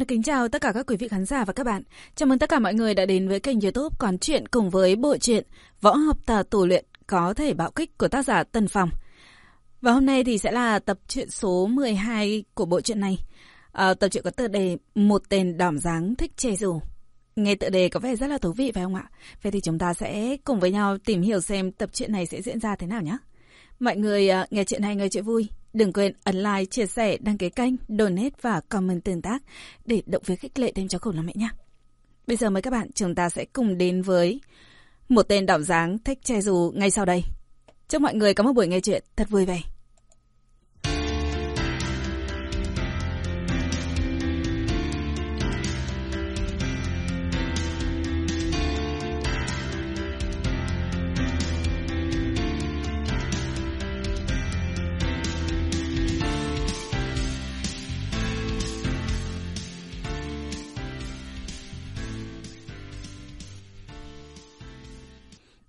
được kính chào tất cả các quý vị khán giả và các bạn. Chào mừng tất cả mọi người đã đến với kênh youtube Quán Chuyện cùng với bộ truyện Võ học tà tù luyện có thể bạo kích của tác giả Tân Phong. Và hôm nay thì sẽ là tập truyện số 12 của bộ truyện này. À, tập truyện có tựa đề Một tên đỏm dáng thích che dù. Nghe tựa đề có vẻ rất là thú vị phải không ạ? Vậy thì chúng ta sẽ cùng với nhau tìm hiểu xem tập truyện này sẽ diễn ra thế nào nhé. Mọi người uh, nghe chuyện hay nghe chuyện vui. Đừng quên ấn like, chia sẻ, đăng ký kênh, donate và comment tương tác để động viên khích lệ thêm cho khổ lắm mẹ nhé. Bây giờ mời các bạn chúng ta sẽ cùng đến với một tên đảo dáng thích che dù ngay sau đây. Chúc mọi người có một buổi nghe chuyện thật vui vẻ.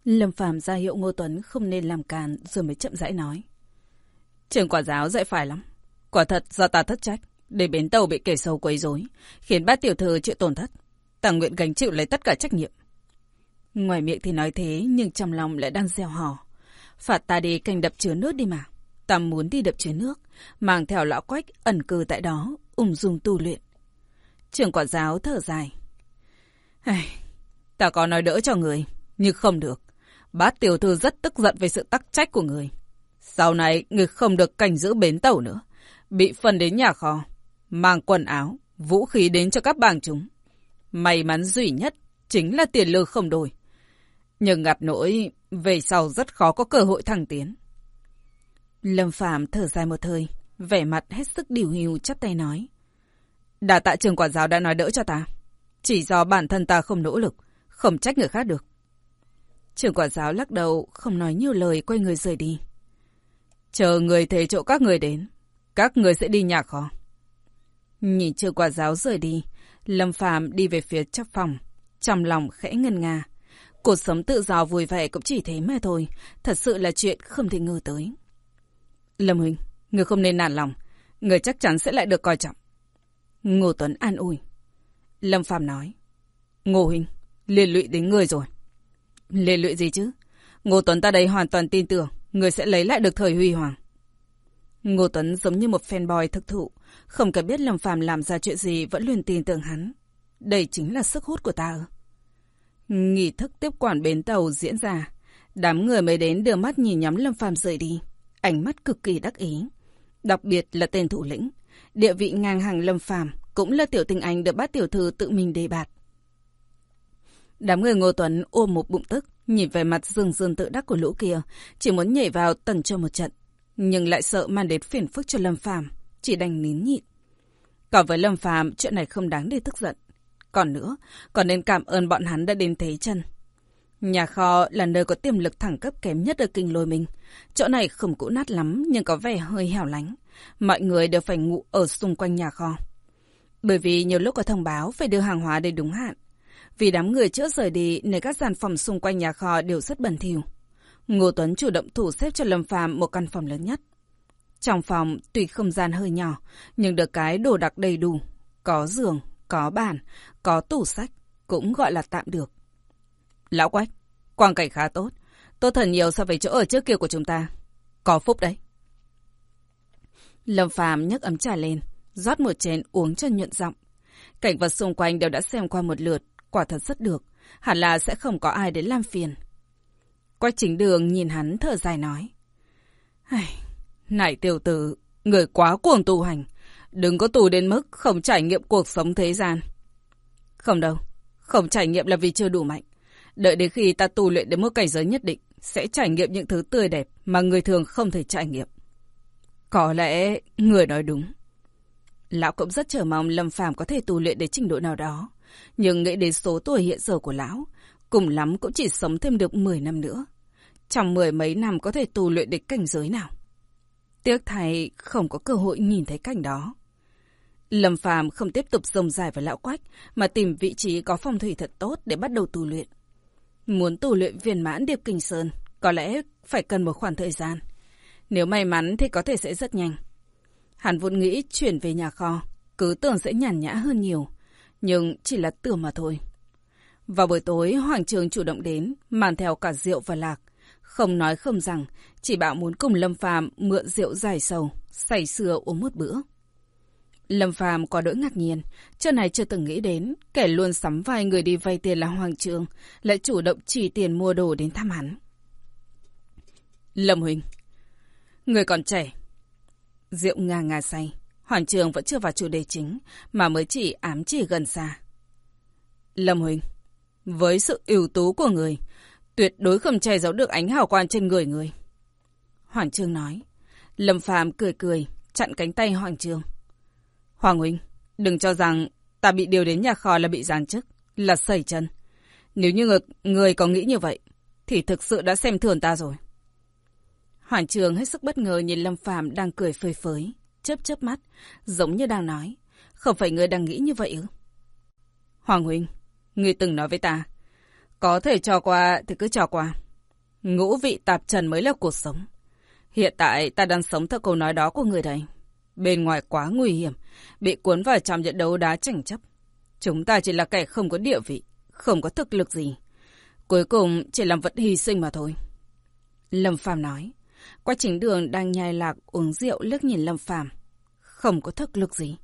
Lâm Phàm ra hiệu Ngô Tuấn không nên làm càn rồi mới chậm rãi nói. Trường quả giáo dạy phải lắm. Quả thật do ta thất trách, để bến tàu bị kẻ sâu quấy rối, khiến bát tiểu thư chịu tổn thất. Ta nguyện gánh chịu lấy tất cả trách nhiệm. Ngoài miệng thì nói thế, nhưng trong lòng lại đang gieo hò. Phạt ta đi canh đập chứa nước đi mà. Ta muốn đi đập chứa nước, mang theo lão quách ẩn cư tại đó, ung dung tu luyện. Trường quả giáo thở dài. Ai, ta có nói đỡ cho người, nhưng không được. Bát tiểu thư rất tức giận về sự tắc trách của người. Sau này, người không được cảnh giữ bến tàu nữa. Bị phân đến nhà kho. Mang quần áo, vũ khí đến cho các bang chúng. May mắn duy nhất chính là tiền lương không đổi. Nhưng ngặt nỗi, về sau rất khó có cơ hội thăng tiến. Lâm Phạm thở dài một hơi, vẻ mặt hết sức điều hiu chắp tay nói. Đà tạ trường quản giáo đã nói đỡ cho ta. Chỉ do bản thân ta không nỗ lực, không trách người khác được. Trưởng quản giáo lắc đầu, không nói nhiều lời, quay người rời đi. Chờ người thầy chỗ các người đến, các người sẽ đi nhà kho. Nhìn trưởng quản giáo rời đi, Lâm Phàm đi về phía trong phòng, trong lòng khẽ ngân nga. Cuộc sống tự do vui vẻ cũng chỉ thế mà thôi, thật sự là chuyện không thể ngờ tới. Lâm Huynh, người không nên nản lòng, người chắc chắn sẽ lại được coi trọng. Ngô Tuấn an ủi. Lâm Phàm nói. Ngô Huynh, liên lụy đến người rồi. Lê lụy gì chứ? Ngô Tuấn ta đây hoàn toàn tin tưởng, người sẽ lấy lại được thời huy hoàng. Ngô Tuấn giống như một fanboy thực thụ, không cần biết Lâm Phàm làm ra chuyện gì vẫn luôn tin tưởng hắn. Đây chính là sức hút của ta. Nghỉ thức tiếp quản bến tàu diễn ra, đám người mới đến đưa mắt nhìn nhắm Lâm Phàm rời đi, ánh mắt cực kỳ đắc ý. Đặc biệt là tên thủ lĩnh, địa vị ngang hàng Lâm Phàm cũng là tiểu tình anh được bát tiểu thư tự mình đề bạt. Đám người Ngô Tuấn ôm một bụng tức, nhìn về mặt rừng rừng tự đắc của lũ kia, chỉ muốn nhảy vào tần cho một trận, nhưng lại sợ mang đến phiền phức cho Lâm Phàm, chỉ đành nín nhịn. Còn với Lâm Phàm, chuyện này không đáng để tức giận. Còn nữa, còn nên cảm ơn bọn hắn đã đến thế chân. Nhà kho là nơi có tiềm lực thẳng cấp kém nhất ở kinh lôi mình. Chỗ này không cũ nát lắm nhưng có vẻ hơi hẻo lánh. Mọi người đều phải ngủ ở xung quanh nhà kho. Bởi vì nhiều lúc có thông báo phải đưa hàng hóa đến đúng hạn. Vì đám người chữa rời đi nên các gian phòng xung quanh nhà kho đều rất bẩn thỉu. Ngô Tuấn chủ động thủ xếp cho Lâm Phàm một căn phòng lớn nhất. Trong phòng tuy không gian hơi nhỏ, nhưng được cái đồ đặc đầy đủ. Có giường, có bàn, có tủ sách, cũng gọi là tạm được. Lão Quách, quang cảnh khá tốt. Tốt thần nhiều so với chỗ ở trước kia của chúng ta. Có phúc đấy. Lâm Phàm nhấc ấm trà lên, rót một chén uống cho nhuận giọng. Cảnh vật xung quanh đều đã xem qua một lượt, quả thật rất được. Hẳn là sẽ không có ai đến làm phiền. Quách chính đường nhìn hắn thở dài nói. Này tiểu tử, người quá cuồng tu hành. Đừng có tù đến mức không trải nghiệm cuộc sống thế gian. Không đâu, không trải nghiệm là vì chưa đủ mạnh. Đợi đến khi ta tu luyện đến một cảnh giới nhất định, sẽ trải nghiệm những thứ tươi đẹp mà người thường không thể trải nghiệm. Có lẽ người nói đúng. Lão cũng rất chờ mong Lâm Phàm có thể tu luyện đến trình độ nào đó. Nhưng nghĩ đến số tuổi hiện giờ của lão, cùng lắm cũng chỉ sống thêm được 10 năm nữa. Trong mười mấy năm có thể tu luyện đến cảnh giới nào. Tiếc thay không có cơ hội nhìn thấy cảnh đó. Lâm Phàm không tiếp tục rồng dài với lão quách, mà tìm vị trí có phong thủy thật tốt để bắt đầu tu luyện. Muốn tu luyện viên mãn điệp kinh sơn, có lẽ phải cần một khoảng thời gian. Nếu may mắn thì có thể sẽ rất nhanh. Hàn vốn nghĩ chuyển về nhà kho, cứ tưởng sẽ nhàn nhã hơn nhiều, nhưng chỉ là tưởng mà thôi. Vào buổi tối, Hoàng Trường chủ động đến, mang theo cả rượu và lạc. Không nói không rằng, chỉ bảo muốn cùng Lâm Phàm mượn rượu dài sầu, say sưa uống một bữa. Lâm Phàm có đỗi ngạc nhiên, trước này chưa từng nghĩ đến, kẻ luôn sắm vai người đi vay tiền là Hoàng Trường, lại chủ động chỉ tiền mua đồ đến thăm hắn. Lâm Huỳnh, người còn trẻ. Rượu ngà ngà say, Hoàng Trường vẫn chưa vào chủ đề chính, mà mới chỉ ám chỉ gần xa. Lâm Huỳnh, với sự ưu tú của người, tuyệt đối không che giấu được ánh hào quang trên người người. Hoàng Trương nói. Lâm Phàm cười cười, chặn cánh tay Hoàng Trương. Hoàng Huynh, đừng cho rằng ta bị điều đến nhà kho là bị giáng chức, là sẩy chân. Nếu như người có nghĩ như vậy, thì thực sự đã xem thường ta rồi. Hoàng Trường hết sức bất ngờ nhìn Lâm Phàm đang cười phơi phới, chớp chớp mắt, giống như đang nói, không phải người đang nghĩ như vậy ư? Hoàng Huynh, người từng nói với ta, có thể cho qua thì cứ cho qua. Ngũ vị tạp trần mới là cuộc sống. Hiện tại ta đang sống theo câu nói đó của người đây. Bên ngoài quá nguy hiểm, bị cuốn vào trong trận đấu đá tranh chấp. Chúng ta chỉ là kẻ không có địa vị, không có thực lực gì. Cuối cùng chỉ làm vật hy sinh mà thôi. Lâm Phàm nói. Qua chính đường đang nhai lạc uống rượu liếc nhìn Lâm Phàm Không có thực lực gì.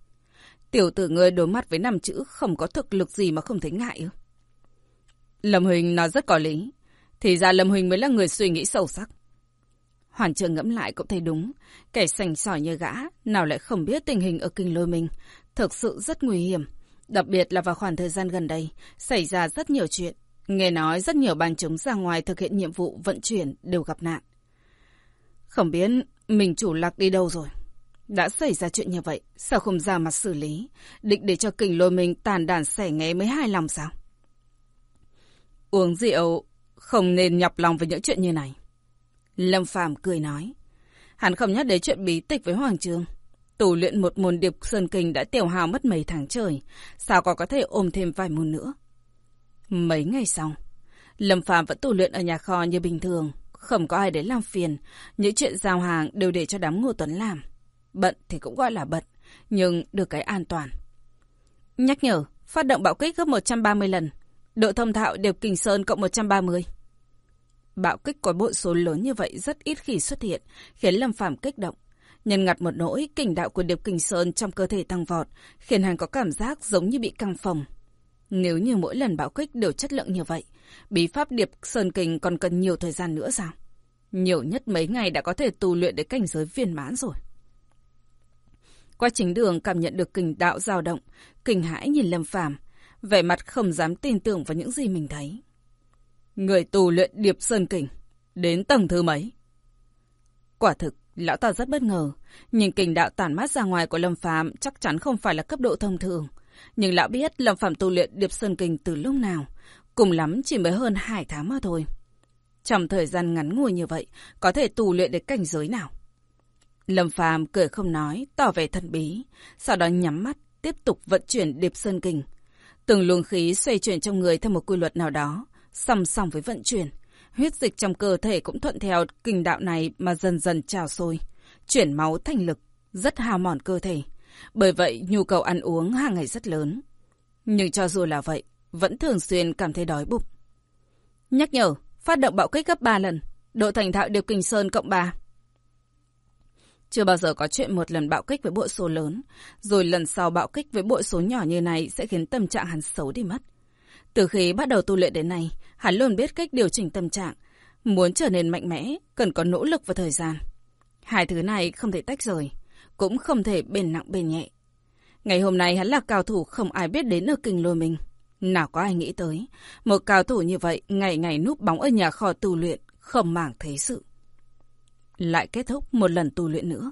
Tiểu tử ngươi đối mặt với năm chữ không có thực lực gì mà không thấy ngại ư. Lâm Huỳnh nói rất có lý. Thì ra Lâm Huỳnh mới là người suy nghĩ sâu sắc. Hoàn trường ngẫm lại cũng thấy đúng. Kẻ sành sỏi như gã, nào lại không biết tình hình ở kinh lôi mình. Thực sự rất nguy hiểm. Đặc biệt là vào khoảng thời gian gần đây, xảy ra rất nhiều chuyện. Nghe nói rất nhiều bàn chúng ra ngoài thực hiện nhiệm vụ vận chuyển đều gặp nạn. Không biết mình chủ lạc đi đâu rồi. Đã xảy ra chuyện như vậy, sao không ra mặt xử lý? Định để cho kình lôi mình tàn đàn xẻ nghé mới hài lòng sao? Uống rượu không nên nhọc lòng với những chuyện như này. Lâm Phàm cười nói. Hắn không nhắc đến chuyện bí tịch với Hoàng Trương. Tù luyện một môn điệp sơn kinh đã tiểu hào mất mấy tháng trời. Sao còn có thể ôm thêm vài môn nữa? Mấy ngày sau, Lâm Phàm vẫn tù luyện ở nhà kho như bình thường. Không có ai đến làm phiền. Những chuyện giao hàng đều để cho đám Ngô Tuấn làm. Bận thì cũng gọi là bận, nhưng được cái an toàn. Nhắc nhở, phát động bạo kích gấp 130 lần. Độ thông thạo đều kình sơn cộng 130. Bạo kích có bộ số lớn như vậy rất ít khi xuất hiện, khiến Lâm Phàm kích động. Nhân ngặt một nỗi, kình đạo của Điệp Kình Sơn trong cơ thể tăng vọt, khiến hắn có cảm giác giống như bị căng phòng. Nếu như mỗi lần bạo kích đều chất lượng như vậy, bí pháp Điệp Sơn Kình còn cần nhiều thời gian nữa sao? Nhiều nhất mấy ngày đã có thể tu luyện đến cảnh giới viên mãn rồi. Qua chính đường cảm nhận được kình đạo dao động, kinh hãi nhìn Lâm Phàm, vẻ mặt không dám tin tưởng vào những gì mình thấy. Người tù luyện điệp sơn kình, đến tầng thứ mấy? Quả thực, lão ta rất bất ngờ, nhìn kình đạo tản mát ra ngoài của Lâm Phàm chắc chắn không phải là cấp độ thông thường. Nhưng lão biết Lâm Phàm tu luyện điệp sơn kình từ lúc nào, cùng lắm chỉ mới hơn hai tháng mà thôi. Trong thời gian ngắn ngủi như vậy, có thể tu luyện đến cảnh giới nào? Lâm Phàm cười không nói, tỏ vẻ thần bí, sau đó nhắm mắt, tiếp tục vận chuyển điệp sơn kình. Từng luồng khí xoay chuyển trong người theo một quy luật nào đó, song song với vận chuyển. Huyết dịch trong cơ thể cũng thuận theo kinh đạo này mà dần dần trào sôi, chuyển máu thành lực, rất hao mòn cơ thể. Bởi vậy, nhu cầu ăn uống hàng ngày rất lớn. Nhưng cho dù là vậy, vẫn thường xuyên cảm thấy đói bụng. Nhắc nhở, phát động bạo kích gấp 3 lần, độ thành thạo điều kinh sơn cộng 3. Chưa bao giờ có chuyện một lần bạo kích với bội số lớn, rồi lần sau bạo kích với bội số nhỏ như này sẽ khiến tâm trạng hắn xấu đi mất. Từ khi bắt đầu tu luyện đến nay, hắn luôn biết cách điều chỉnh tâm trạng. Muốn trở nên mạnh mẽ, cần có nỗ lực và thời gian. Hai thứ này không thể tách rời, cũng không thể bền nặng bền nhẹ. Ngày hôm nay hắn là cao thủ không ai biết đến ở kinh lôi mình. Nào có ai nghĩ tới, một cao thủ như vậy ngày ngày núp bóng ở nhà kho tu luyện, không màng thế sự. Lại kết thúc một lần tu luyện nữa.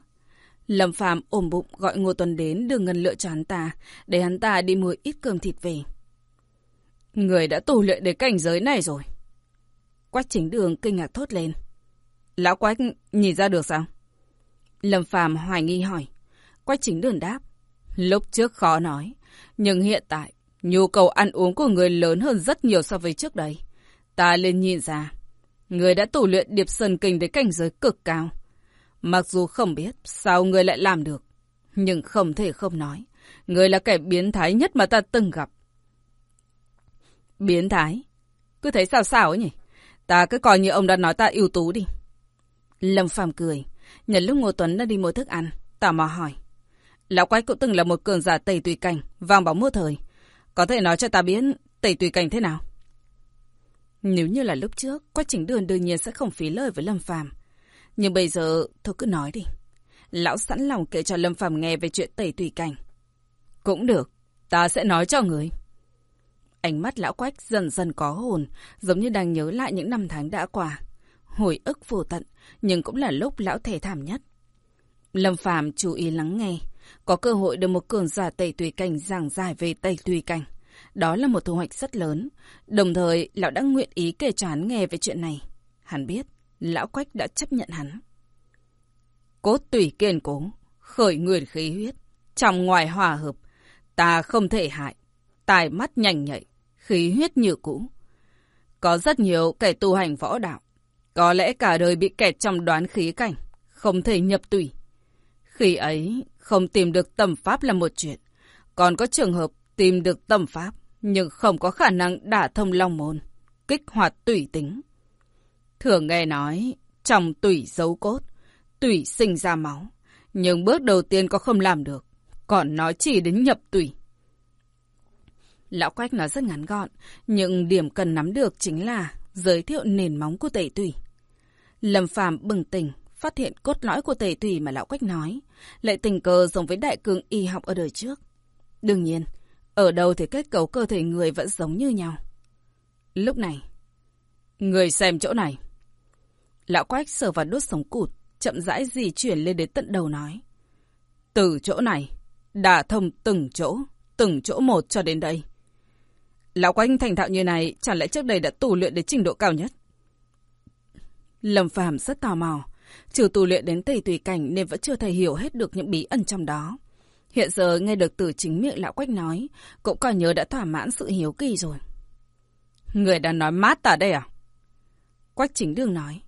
Lâm Phàm ôm bụng gọi Ngô Tuấn đến đưa ngân lựa cho hắn ta, để hắn ta đi mua ít cơm thịt về. Người đã tu luyện đến cảnh giới này rồi. Quách chính đường kinh ngạc thốt lên. Lão Quách nhìn ra được sao? Lâm Phàm hoài nghi hỏi. Quách chính đường đáp. Lúc trước khó nói, nhưng hiện tại, nhu cầu ăn uống của người lớn hơn rất nhiều so với trước đây. Ta lên nhìn ra, người đã tu luyện điệp sơn kinh đến cảnh giới cực cao. Mặc dù không biết sao người lại làm được, nhưng không thể không nói. Người là kẻ biến thái nhất mà ta từng gặp. Biến thái? Cứ thấy sao sao ấy nhỉ? Ta cứ coi như ông đã nói ta ưu tú đi. Lâm Phàm cười. Nhận lúc Ngô Tuấn đã đi mua thức ăn, tò mò hỏi. Lão quái cũng từng là một cường giả tẩy tùy cảnh, vang bóng một thời. Có thể nói cho ta biết tẩy tùy cảnh thế nào? Nếu như là lúc trước, quá trình đường đương nhiên sẽ không phí lời với Lâm Phàm. Nhưng bây giờ, thôi cứ nói đi. Lão sẵn lòng kể cho Lâm Phàm nghe về chuyện tẩy tùy cảnh. Cũng được, ta sẽ nói cho người. Ánh mắt lão quách dần dần có hồn, giống như đang nhớ lại những năm tháng đã qua. Hồi ức vô tận, nhưng cũng là lúc lão thể thảm nhất. Lâm Phàm chú ý lắng nghe, có cơ hội được một cường giả tẩy tùy cảnh giảng giải về tẩy tùy cảnh. Đó là một thu hoạch rất lớn. Đồng thời, lão đã nguyện ý kể cho hắn nghe về chuyện này. Hắn biết, lão quách đã chấp nhận hắn. Cốt tùy kiên cố, khởi nguyên khí huyết, trong ngoài hòa hợp, ta không thể hại, tài mắt nhanh nhạy, khí huyết như cũ. Có rất nhiều kẻ tu hành võ đạo, có lẽ cả đời bị kẹt trong đoán khí cảnh, không thể nhập tùy. Khi ấy, không tìm được tâm pháp là một chuyện, còn có trường hợp tìm được tâm pháp, nhưng không có khả năng đả thông long môn, kích hoạt tùy tính. Thường nghe nói, trong tùy dấu cốt, tùy sinh ra máu, nhưng bước đầu tiên có không làm được, còn nói chỉ đến nhập tùy. Lão Quách nói rất ngắn gọn, nhưng điểm cần nắm được chính là giới thiệu nền móng của tẩy tùy. Lâm Phàm bừng tỉnh, phát hiện cốt lõi của tề tùy mà Lão Quách nói, lại tình cờ giống với đại cường y học ở đời trước. Đương nhiên, ở đâu thì kết cấu cơ thể người vẫn giống như nhau. Lúc này, người xem chỗ này. Lão Quách sờ vào đốt sống cụt, chậm rãi di chuyển lên đến tận đầu nói. Từ chỗ này, đả thông từng chỗ, từng chỗ một cho đến đây. Lão Quanh thành thạo như này, chẳng lẽ trước đây đã tu luyện đến trình độ cao nhất? Lâm Phàm rất tò mò, trừ tu luyện đến tây tùy cảnh nên vẫn chưa thể hiểu hết được những bí ẩn trong đó. Hiện giờ nghe được từ chính miệng lão Quách nói, cũng coi nhớ đã thỏa mãn sự hiếu kỳ rồi. Người đã nói mát ta đây à? Quách chính đường nói.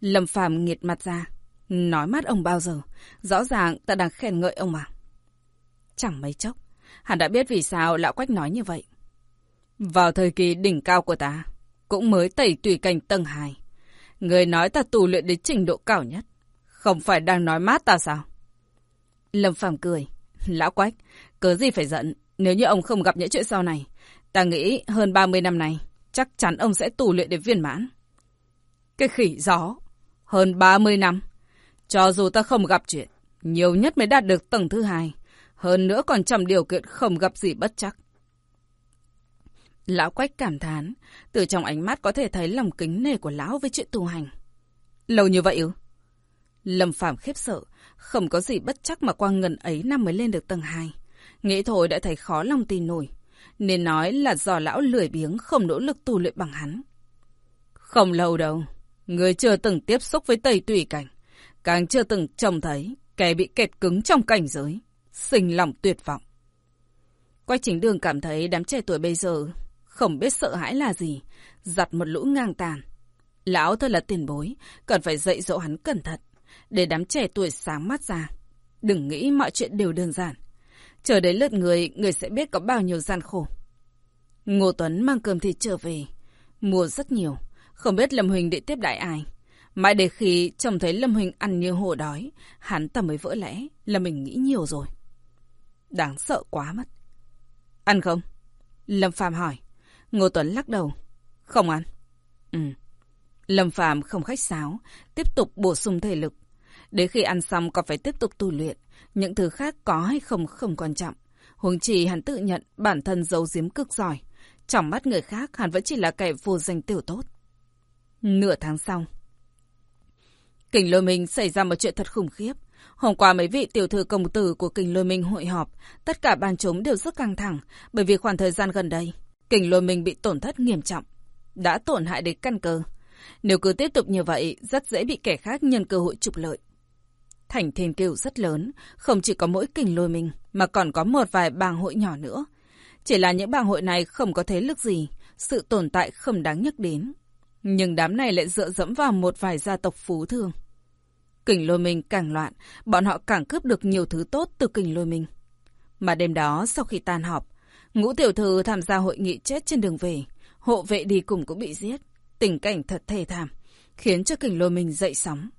Lâm Phàm nghiệt mặt ra. Nói mát ông bao giờ? Rõ ràng ta đang khen ngợi ông mà. Chẳng mấy chốc, hắn đã biết vì sao lão Quách nói như vậy. Vào thời kỳ đỉnh cao của ta, cũng mới tẩy tùy cảnh tầng 2. Người nói ta tù luyện đến trình độ cao nhất. Không phải đang nói mát ta sao? Lâm Phàm cười. Lão Quách, cớ gì phải giận. Nếu như ông không gặp những chuyện sau này, ta nghĩ hơn 30 năm này, chắc chắn ông sẽ tù luyện đến viên mãn. Cái khỉ gió. Hơn 30 năm. Cho dù ta không gặp chuyện, nhiều nhất mới đạt được tầng thứ hai. Hơn nữa còn trong điều kiện không gặp gì bất chắc. Lão Quách cảm thán, từ trong ánh mắt có thể thấy lòng kính nể của lão với chuyện tu hành. Lâu như vậy ư? Lâm Phạm khiếp sợ, không có gì bất chắc mà qua ngần ấy năm mới lên được tầng 2. Nghĩ thôi đã thấy khó lòng tin nổi, nên nói là do lão lười biếng không nỗ lực tu luyện bằng hắn. Không lâu đâu, người chưa từng tiếp xúc với tây tùy cảnh, càng chưa từng trông thấy kẻ bị kẹt cứng trong cảnh giới, sinh lòng tuyệt vọng. Quách chính đường cảm thấy đám trẻ tuổi bây giờ không biết sợ hãi là gì, giặt một lũ ngang tàn. Lão thật là tiền bối, cần phải dạy dỗ hắn cẩn thận, để đám trẻ tuổi sáng mắt ra. Đừng nghĩ mọi chuyện đều đơn giản. Chờ đến lượt người, người sẽ biết có bao nhiêu gian khổ. Ngô Tuấn mang cơm thịt trở về, mua rất nhiều, không biết Lâm Huỳnh để tiếp đại ai. Mãi để khi trông thấy Lâm Huỳnh ăn như hổ đói, hắn ta mới vỡ lẽ là mình nghĩ nhiều rồi. Đáng sợ quá mất. Ăn không? Lâm Phàm hỏi. Ngô Tuấn lắc đầu. Không ăn. Ừ. Lâm Phạm không khách sáo, tiếp tục bổ sung thể lực. Đến khi ăn xong còn phải tiếp tục tu luyện. Những thứ khác có hay không không quan trọng. Huống chỉ hắn tự nhận bản thân giấu giếm cực giỏi. Trong mắt người khác hắn vẫn chỉ là kẻ vô danh tiểu tốt. Nửa tháng sau. Kình lôi minh xảy ra một chuyện thật khủng khiếp. Hôm qua mấy vị tiểu thư công tử của kình lôi minh hội họp. Tất cả bàn chúng đều rất căng thẳng. Bởi vì khoảng thời gian gần đây, Kình lôi mình bị tổn thất nghiêm trọng, đã tổn hại đến căn cơ. Nếu cứ tiếp tục như vậy, rất dễ bị kẻ khác nhân cơ hội trục lợi. Thành thiên kiều rất lớn, không chỉ có mỗi kình lôi mình, mà còn có một vài bang hội nhỏ nữa. Chỉ là những bang hội này không có thế lực gì, sự tồn tại không đáng nhắc đến. Nhưng đám này lại dựa dẫm vào một vài gia tộc phú thương. Kình lôi mình càng loạn, bọn họ càng cướp được nhiều thứ tốt từ kình lôi mình. Mà đêm đó sau khi tan họp, ngũ tiểu thư tham gia hội nghị chết trên đường về, hộ vệ đi cùng cũng bị giết. Tình cảnh thật thê thảm, khiến cho kình lôi mình dậy sóng.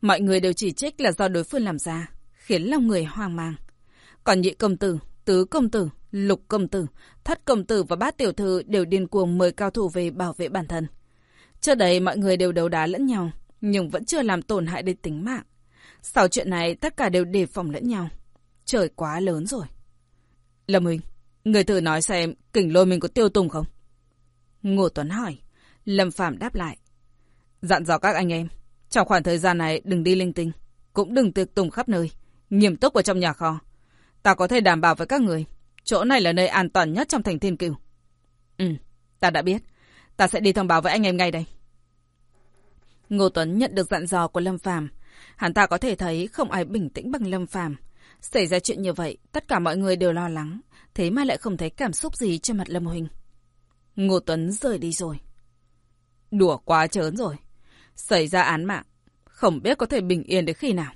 Mọi người đều chỉ trích là do đối phương làm ra, khiến lòng người hoang mang. Còn nhị công tử, tứ công tử, lục công tử, thất công tử và bát tiểu thư đều điên cuồng mời cao thủ về bảo vệ bản thân. Trước đây mọi người đều đấu đá lẫn nhau, nhưng vẫn chưa làm tổn hại đến tính mạng. Sau chuyện này tất cả đều đề phòng lẫn nhau. Trời quá lớn rồi. Lâm Huỳnh, người thử nói xem kình lôi mình có tiêu tùng không? Ngô Tuấn hỏi. Lâm Phạm đáp lại. Dặn dò các anh em, trong khoảng thời gian này đừng đi linh tinh, cũng đừng tiệc tùng khắp nơi, nghiêm túc ở trong nhà kho. Ta có thể đảm bảo với các người, chỗ này là nơi an toàn nhất trong thành thiên cửu. Ừ, ta đã biết. Ta sẽ đi thông báo với anh em ngay đây. Ngô Tuấn nhận được dặn dò của Lâm Phàm, hắn ta có thể thấy không ai bình tĩnh bằng Lâm Phàm. Xảy ra chuyện như vậy, tất cả mọi người đều lo lắng, thế mà lại không thấy cảm xúc gì trên mặt Lâm Huỳnh. Ngô Tuấn rời đi rồi. Đùa quá trớn rồi. Xảy ra án mạng, không biết có thể bình yên đến khi nào.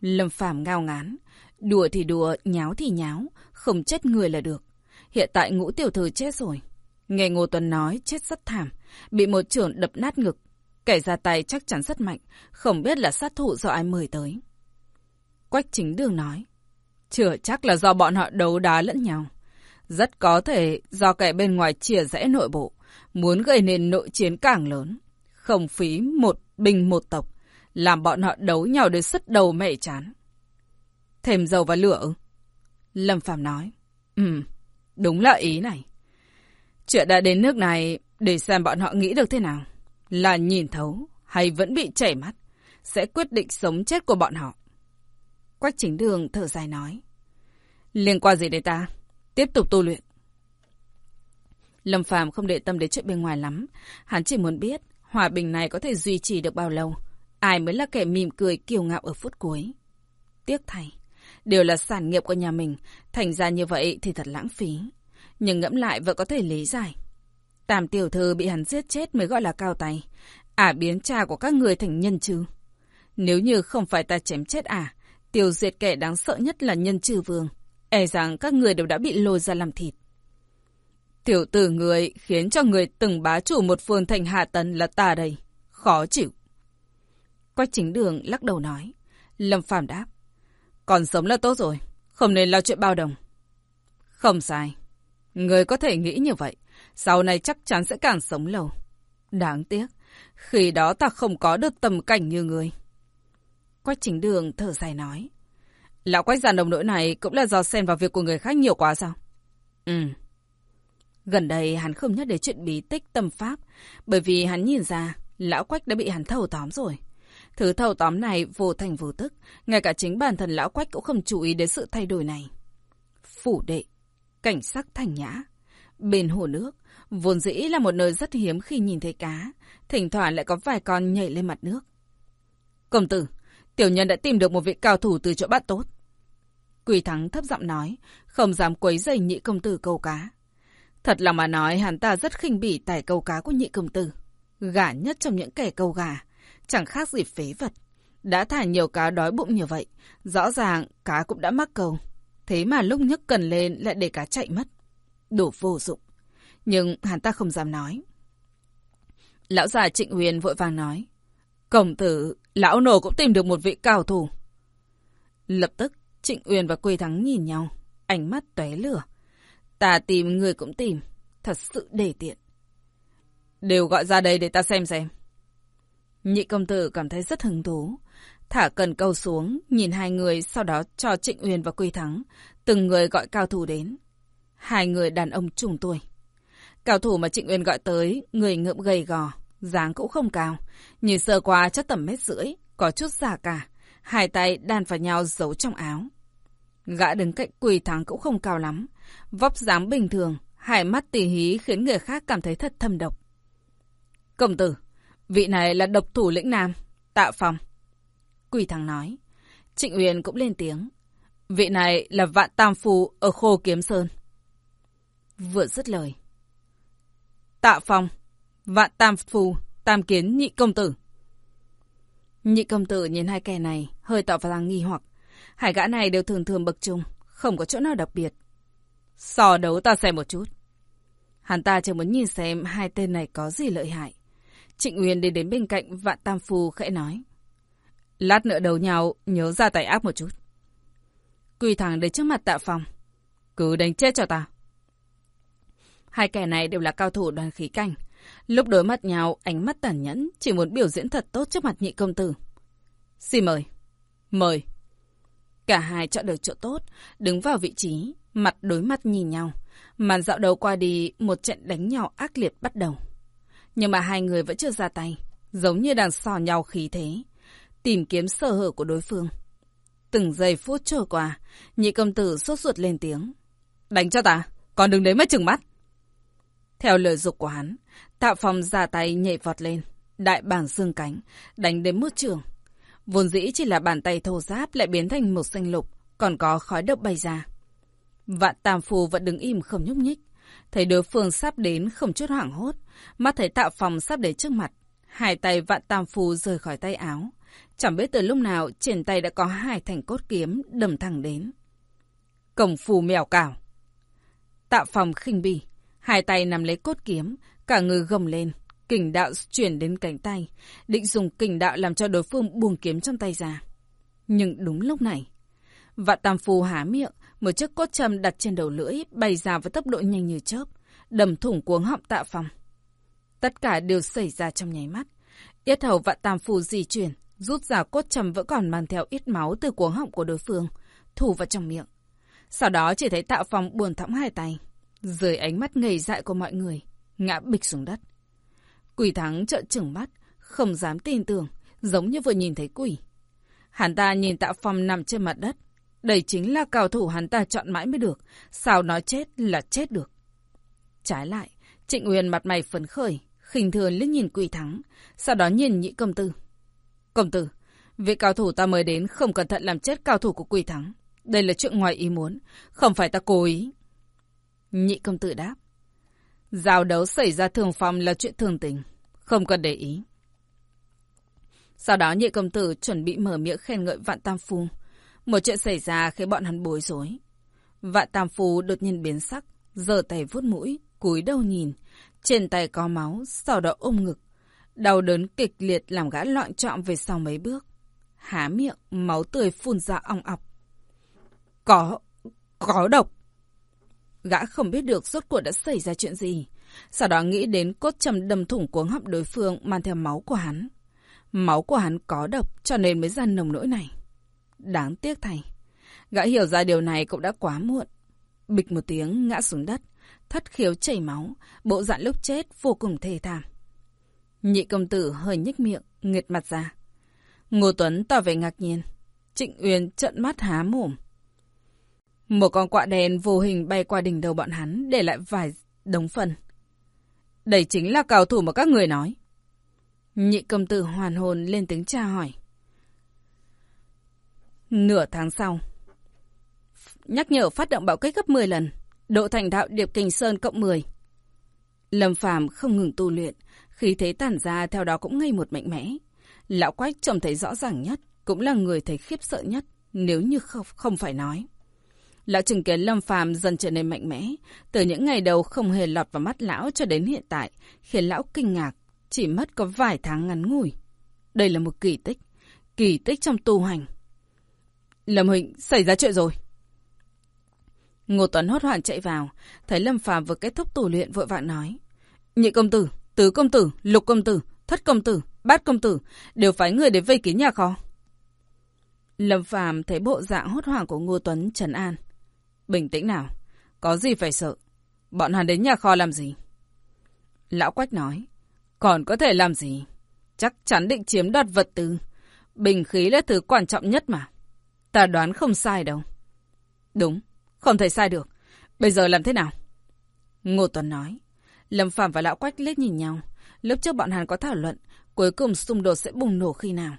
Lâm Phàm ngao ngán, đùa thì đùa, nháo thì nháo, không chết người là được. Hiện tại ngũ tiểu thư chết rồi. Nghe Ngô Tuấn nói chết rất thảm, bị một trưởng đập nát ngực. Kẻ ra tay chắc chắn rất mạnh, không biết là sát thủ do ai mời tới. Quách chính đường nói, chưa chắc là do bọn họ đấu đá lẫn nhau. Rất có thể do kẻ bên ngoài chia rẽ nội bộ, muốn gây nên nội chiến càng lớn. Không phí một binh một tộc, làm bọn họ đấu nhau đến sứt đầu mẹ chán. Thêm dầu và lửa Lâm Phạm nói. Ừ, đúng là ý này. Chuyện đã đến nước này, để xem bọn họ nghĩ được thế nào. Là nhìn thấu, hay vẫn bị chảy mắt, sẽ quyết định sống chết của bọn họ. Quách chính đường thở dài nói. Liên quan gì đến ta? Tiếp tục tu luyện. Lâm Phàm không để tâm đến chuyện bên ngoài lắm. Hắn chỉ muốn biết hòa bình này có thể duy trì được bao lâu. Ai mới là kẻ mỉm cười kiêu ngạo ở phút cuối. Tiếc thay, đều là sản nghiệp của nhà mình. Thành ra như vậy thì thật lãng phí. Nhưng ngẫm lại vẫn có thể lý giải. Tam tiểu thư bị hắn giết chết mới gọi là cao tay. Ả biến cha của các người thành nhân chứ. Nếu như không phải ta chém chết ả, tiêu diệt kẻ đáng sợ nhất là nhân trừ vương. E rằng các người đều đã bị lôi ra làm thịt. Tiểu tử người khiến cho người từng bá chủ một phương thành hạ tấn là ta đây. Khó chịu. Quách chính đường lắc đầu nói. Lâm Phàm đáp. Còn sống là tốt rồi. Không nên lo chuyện bao đồng. Không sai. Người có thể nghĩ như vậy. Sau này chắc chắn sẽ càng sống lâu. Đáng tiếc. Khi đó ta không có được tầm cảnh như người. Quách chính đường thở dài nói. Lão quách già đồng nỗi này cũng là do xen vào việc của người khác nhiều quá sao? Ừ. Gần đây hắn không nhắc đến chuyện bí tích tâm pháp, bởi vì hắn nhìn ra lão quách đã bị hắn thâu tóm rồi. Thứ thâu tóm này vô thành vô tức, ngay cả chính bản thân lão quách cũng không chú ý đến sự thay đổi này. Phủ đệ, cảnh sắc thành nhã, bên hồ nước, vốn dĩ là một nơi rất hiếm khi nhìn thấy cá, thỉnh thoảng lại có vài con nhảy lên mặt nước. Công tử, tiểu nhân đã tìm được một vị cao thủ từ chỗ bắt tốt. Quỳ Thắng thấp giọng nói, không dám quấy rầy nhị công tử câu cá. Thật là mà nói hắn ta rất khinh bỉ tài câu cá của nhị công tử. Gà nhất trong những kẻ câu gà, chẳng khác gì phế vật. Đã thả nhiều cá đói bụng như vậy, rõ ràng cá cũng đã mắc câu. Thế mà lúc nhấc cần lên lại để cá chạy mất. Đủ vô dụng. Nhưng hắn ta không dám nói. Lão già Trịnh Huyền vội vàng nói. Công tử, lão nổ cũng tìm được một vị cao thủ. Lập tức, Trịnh Uyên và Quê Thắng nhìn nhau, ánh mắt tóe lửa. Ta tìm người cũng tìm, thật sự đề tiện. Đều gọi ra đây để ta xem xem. Nhị công tử cảm thấy rất hứng thú. Thả cần câu xuống, nhìn hai người, sau đó cho Trịnh Uyên và Quy Thắng, từng người gọi cao thủ đến. Hai người đàn ông trùng tuổi. Cao thủ mà Trịnh Uyên gọi tới, người ngợm gầy gò, dáng cũng không cao. Nhìn sơ qua chắc tầm mét rưỡi, có chút già cả. Hai tay đan vào nhau giấu trong áo. Gã đứng cạnh quỳ thắng cũng không cao lắm. Vóc dáng bình thường, hai mắt tỉ hí khiến người khác cảm thấy thật thâm độc. Công tử, vị này là độc thủ lĩnh nam, tạ phòng. Quỳ thắng nói. Trịnh Uyên cũng lên tiếng. Vị này là vạn tam phù ở khô kiếm sơn. Vừa dứt lời. Tạ phong, vạn tam phù, tam kiến nhị công tử. Nhị công tử nhìn hai kẻ này, hơi tỏ ra nghi hoặc. Hai gã này đều thường thường bậc trung, không có chỗ nào đặc biệt. So đấu ta xem một chút. Hắn ta chỉ muốn nhìn xem hai tên này có gì lợi hại. Trịnh Uyên đi đến bên cạnh Vạn Tam Phu khẽ nói. Lát nữa đầu nhau, nhớ ra tay ác một chút. Quỳ thẳng đến trước mặt tạ phòng. Cứ đánh chết cho ta. Hai kẻ này đều là cao thủ đoàn khí canh. Lúc đối mặt nhau, ánh mắt tàn nhẫn, chỉ muốn biểu diễn thật tốt trước mặt nhị công tử. Xin mời. Mời. Cả hai chọn được chỗ tốt, đứng vào vị trí, mặt đối mặt nhìn nhau. Màn dạo đầu qua đi, một trận đánh nhau ác liệt bắt đầu. Nhưng mà hai người vẫn chưa ra tay, giống như đang sò nhau khí thế, tìm kiếm sơ hở của đối phương. Từng giây phút trôi qua, nhị công tử sốt ruột lên tiếng. Đánh cho ta, còn đừng đến mất chừng mắt. Theo lời dục của hắn, Tạ phòng ra tay nhảy vọt lên, đại bảng xương cánh, đánh đến mức trường. Vốn dĩ chỉ là bàn tay thô giáp lại biến thành một xanh lục, còn có khói độc bay ra. Vạn tam phù vẫn đứng im không nhúc nhích. Thấy đối phương sắp đến không chút hoảng hốt, mắt thấy tạo phòng sắp đến trước mặt. Hai tay vạn tam phù rời khỏi tay áo. Chẳng biết từ lúc nào trên tay đã có hai thành cốt kiếm đầm thẳng đến. Cổng phù mèo cào. Tạo phòng khinh bỉ, hai tay nắm lấy cốt kiếm, cả người gồng lên, kình đạo chuyển đến cánh tay, định dùng kình đạo làm cho đối phương buông kiếm trong tay ra. Nhưng đúng lúc này, vạn tam phù há miệng, một chiếc cốt châm đặt trên đầu lưỡi bay ra với tốc độ nhanh như chớp, đầm thủng cuống họng tạ phòng. Tất cả đều xảy ra trong nháy mắt. Yết hầu vạn tam phù di chuyển, rút ra cốt châm vẫn còn mang theo ít máu từ cuống họng của đối phương, thủ vào trong miệng. Sau đó chỉ thấy tạo phòng buồn thõng hai tay, dưới ánh mắt ngây dại của mọi người, ngã bịch xuống đất. Quỷ thắng trợn trừng mắt, không dám tin tưởng, giống như vừa nhìn thấy quỷ. Hắn ta nhìn tạ phong nằm trên mặt đất, đây chính là cao thủ hắn ta chọn mãi mới được. Sao nói chết là chết được. Trái lại, Trịnh Uyên mặt mày phấn khởi, khinh thường liếc nhìn quỷ thắng, sau đó nhìn nhị công tử. Công tử, vị cao thủ ta mới đến không cẩn thận làm chết cao thủ của quỷ thắng. Đây là chuyện ngoài ý muốn, không phải ta cố ý. Nhị công tử đáp. Giao đấu xảy ra thường phòng là chuyện thường tình, không cần để ý. Sau đó nhị công tử chuẩn bị mở miệng khen ngợi vạn tam phu. Một chuyện xảy ra khiến bọn hắn bối rối. Vạn tam phu đột nhiên biến sắc, giơ tay vuốt mũi, cúi đầu nhìn. Trên tay có máu, sau đó ôm ngực. Đau đớn kịch liệt làm gã loạn trọng về sau mấy bước. Há miệng, máu tươi phun ra ong ọc. Có, có độc. Gã không biết được rốt cuộc đã xảy ra chuyện gì. Sau đó nghĩ đến cốt trầm đâm thủng cuống họng đối phương mang theo máu của hắn. Máu của hắn có độc cho nên mới ra nồng nỗi này. Đáng tiếc thầy. Gã hiểu ra điều này cũng đã quá muộn. Bịch một tiếng ngã xuống đất, thất khiếu chảy máu, bộ dạng lúc chết vô cùng thê thảm. Nhị công tử hơi nhếch miệng, nghiệt mặt ra. Ngô Tuấn tỏ vẻ ngạc nhiên. Trịnh Uyên trợn mắt há mồm. Một con quạ đen vô hình bay qua đỉnh đầu bọn hắn để lại vài đống phần. Đây chính là cao thủ mà các người nói. Nhị công tử hoàn hồn lên tiếng tra hỏi. Nửa tháng sau. Nhắc nhở phát động bạo kích gấp 10 lần. Độ thành đạo điệp kinh sơn cộng 10. Lâm phàm không ngừng tu luyện. Khí thế tản ra theo đó cũng ngay một mạnh mẽ. Lão Quách trông thấy rõ ràng nhất. Cũng là người thấy khiếp sợ nhất. Nếu như không, không phải nói. Lão chứng kiến Lâm Phàm dần trở nên mạnh mẽ, từ những ngày đầu không hề lọt vào mắt lão cho đến hiện tại, khiến lão kinh ngạc, chỉ mất có vài tháng ngắn ngủi. Đây là một kỳ tích, kỳ tích trong tu hành. Lâm Huỳnh, xảy ra chuyện rồi. Ngô Tuấn hốt hoảng chạy vào, thấy Lâm Phàm vừa kết thúc tù luyện vội vàng nói. Nhị công tử, tứ công tử, lục công tử, thất công tử, bát công tử, đều phái người đến vây kín nhà kho. Lâm Phàm thấy bộ dạng hốt hoảng của Ngô Tuấn trấn an. Bình tĩnh nào, có gì phải sợ. Bọn hắn đến nhà kho làm gì? Lão Quách nói, còn có thể làm gì? Chắc chắn định chiếm đoạt vật tư. Bình khí là thứ quan trọng nhất mà. Ta đoán không sai đâu. Đúng, không thể sai được. Bây giờ làm thế nào? Ngô Tuấn nói. Lâm Phạm và Lão Quách liếc nhìn nhau. Lúc trước bọn hắn có thảo luận, cuối cùng xung đột sẽ bùng nổ khi nào.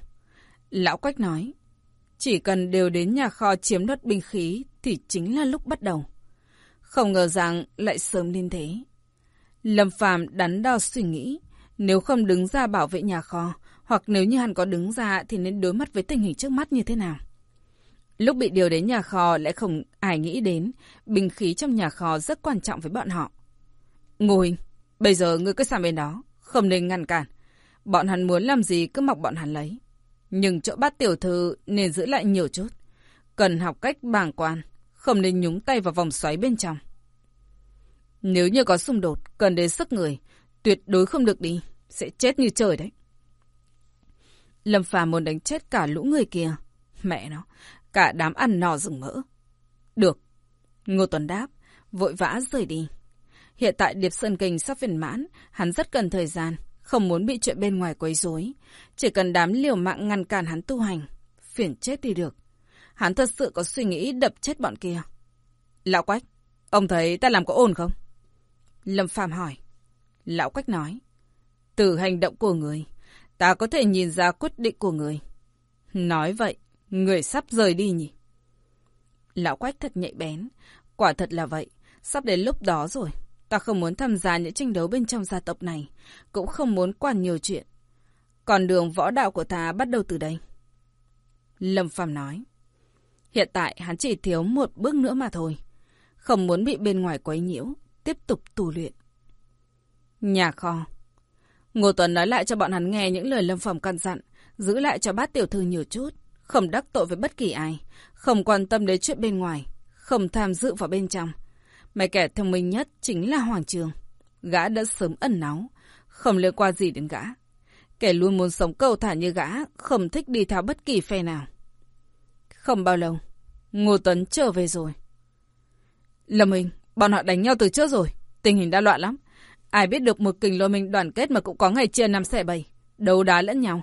Lão Quách nói, chỉ cần đều đến nhà kho chiếm đoạt binh khí thì chính là lúc bắt đầu. Không ngờ rằng lại sớm đến thế. Lâm Phàm đắn đo suy nghĩ, nếu không đứng ra bảo vệ nhà kho, hoặc nếu như hắn có đứng ra thì nên đối mặt với tình hình trước mắt như thế nào. Lúc bị điều đến nhà kho lại không ai nghĩ đến, bình khí trong nhà kho rất quan trọng với bọn họ. Ngô Hình, bây giờ ngươi cứ sang bên đó, không nên ngăn cản. Bọn hắn muốn làm gì cứ mọc bọn hắn lấy. Nhưng chỗ bát tiểu thư nên giữ lại nhiều chút. Cần học cách bàng quan, không nên nhúng tay vào vòng xoáy bên trong. Nếu như có xung đột, cần đến sức người, tuyệt đối không được đi, sẽ chết như trời đấy. Lâm Phàm muốn đánh chết cả lũ người kia. Mẹ nó, cả đám ăn no rừng mỡ. Được. Ngô Tuấn đáp, vội vã rời đi. Hiện tại Điệp Sơn Kinh sắp viên mãn, hắn rất cần thời gian, không muốn bị chuyện bên ngoài quấy rối. Chỉ cần đám liều mạng ngăn cản hắn tu hành, phiền chết đi được. Hắn thật sự có suy nghĩ đập chết bọn kia. Lão Quách, ông thấy ta làm có ổn không? Lâm Phàm hỏi. Lão Quách nói. Từ hành động của người, ta có thể nhìn ra quyết định của người. Nói vậy, người sắp rời đi nhỉ? Lão Quách thật nhạy bén. Quả thật là vậy. Sắp đến lúc đó rồi. Ta không muốn tham gia những tranh đấu bên trong gia tộc này. Cũng không muốn quản nhiều chuyện. Còn đường võ đạo của ta bắt đầu từ đây. Lâm Phàm nói. Hiện tại hắn chỉ thiếu một bước nữa mà thôi. Không muốn bị bên ngoài quấy nhiễu. Tiếp tục tu luyện. Nhà kho. Ngô Tuấn nói lại cho bọn hắn nghe những lời Lâm Phàm căn dặn. Giữ lại cho bát tiểu thư nhiều chút. Không đắc tội với bất kỳ ai. Không quan tâm đến chuyện bên ngoài. Không tham dự vào bên trong. Mày kẻ thông minh nhất chính là Hoàng Trường. Gã đã sớm ẩn náu. Không liên quan gì đến gã. Kẻ luôn muốn sống cầu thả như gã. Không thích đi theo bất kỳ phe nào. Không bao lâu. Ngô Tuấn trở về rồi. Lâm Minh, bọn họ đánh nhau từ trước rồi. Tình hình đã loạn lắm. Ai biết được một kình lôi minh đoàn kết mà cũng có ngày chia năm xẻ bảy. Đấu đá lẫn nhau.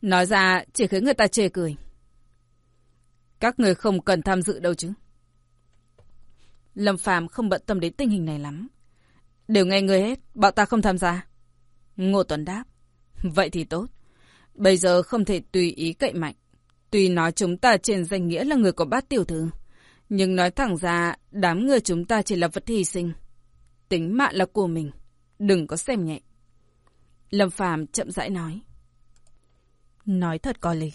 Nói ra chỉ khiến người ta chê cười. Các người không cần tham dự đâu chứ. Lâm Phàm không bận tâm đến tình hình này lắm. Đều nghe người hết, bọn ta không tham gia. Ngô Tuấn đáp. Vậy thì tốt. Bây giờ không thể tùy ý cậy mạnh. Tuy nói chúng ta trên danh nghĩa là người của bát tiểu thư. Nhưng nói thẳng ra, đám người chúng ta chỉ là vật hy sinh. Tính mạng là của mình. Đừng có xem nhẹ. Lâm Phàm chậm rãi nói. Nói thật có lý.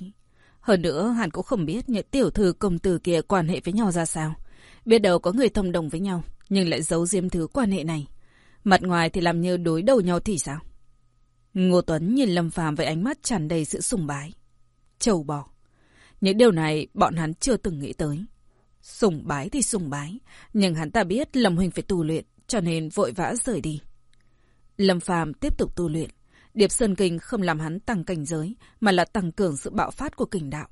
Hơn nữa, hắn cũng không biết những tiểu thư công tử kia quan hệ với nhau ra sao. Biết đâu có người thông đồng với nhau, nhưng lại giấu diếm thứ quan hệ này. Mặt ngoài thì làm như đối đầu nhau thì sao? Ngô Tuấn nhìn Lâm Phàm với ánh mắt tràn đầy sự sùng bái. trầu bò. Những điều này bọn hắn chưa từng nghĩ tới. Sùng bái thì sùng bái, nhưng hắn ta biết Lâm Huynh phải tu luyện, cho nên vội vã rời đi. Lâm Phàm tiếp tục tu luyện. Điệp Sơn Kinh không làm hắn tăng cảnh giới, mà là tăng cường sự bạo phát của kình đạo.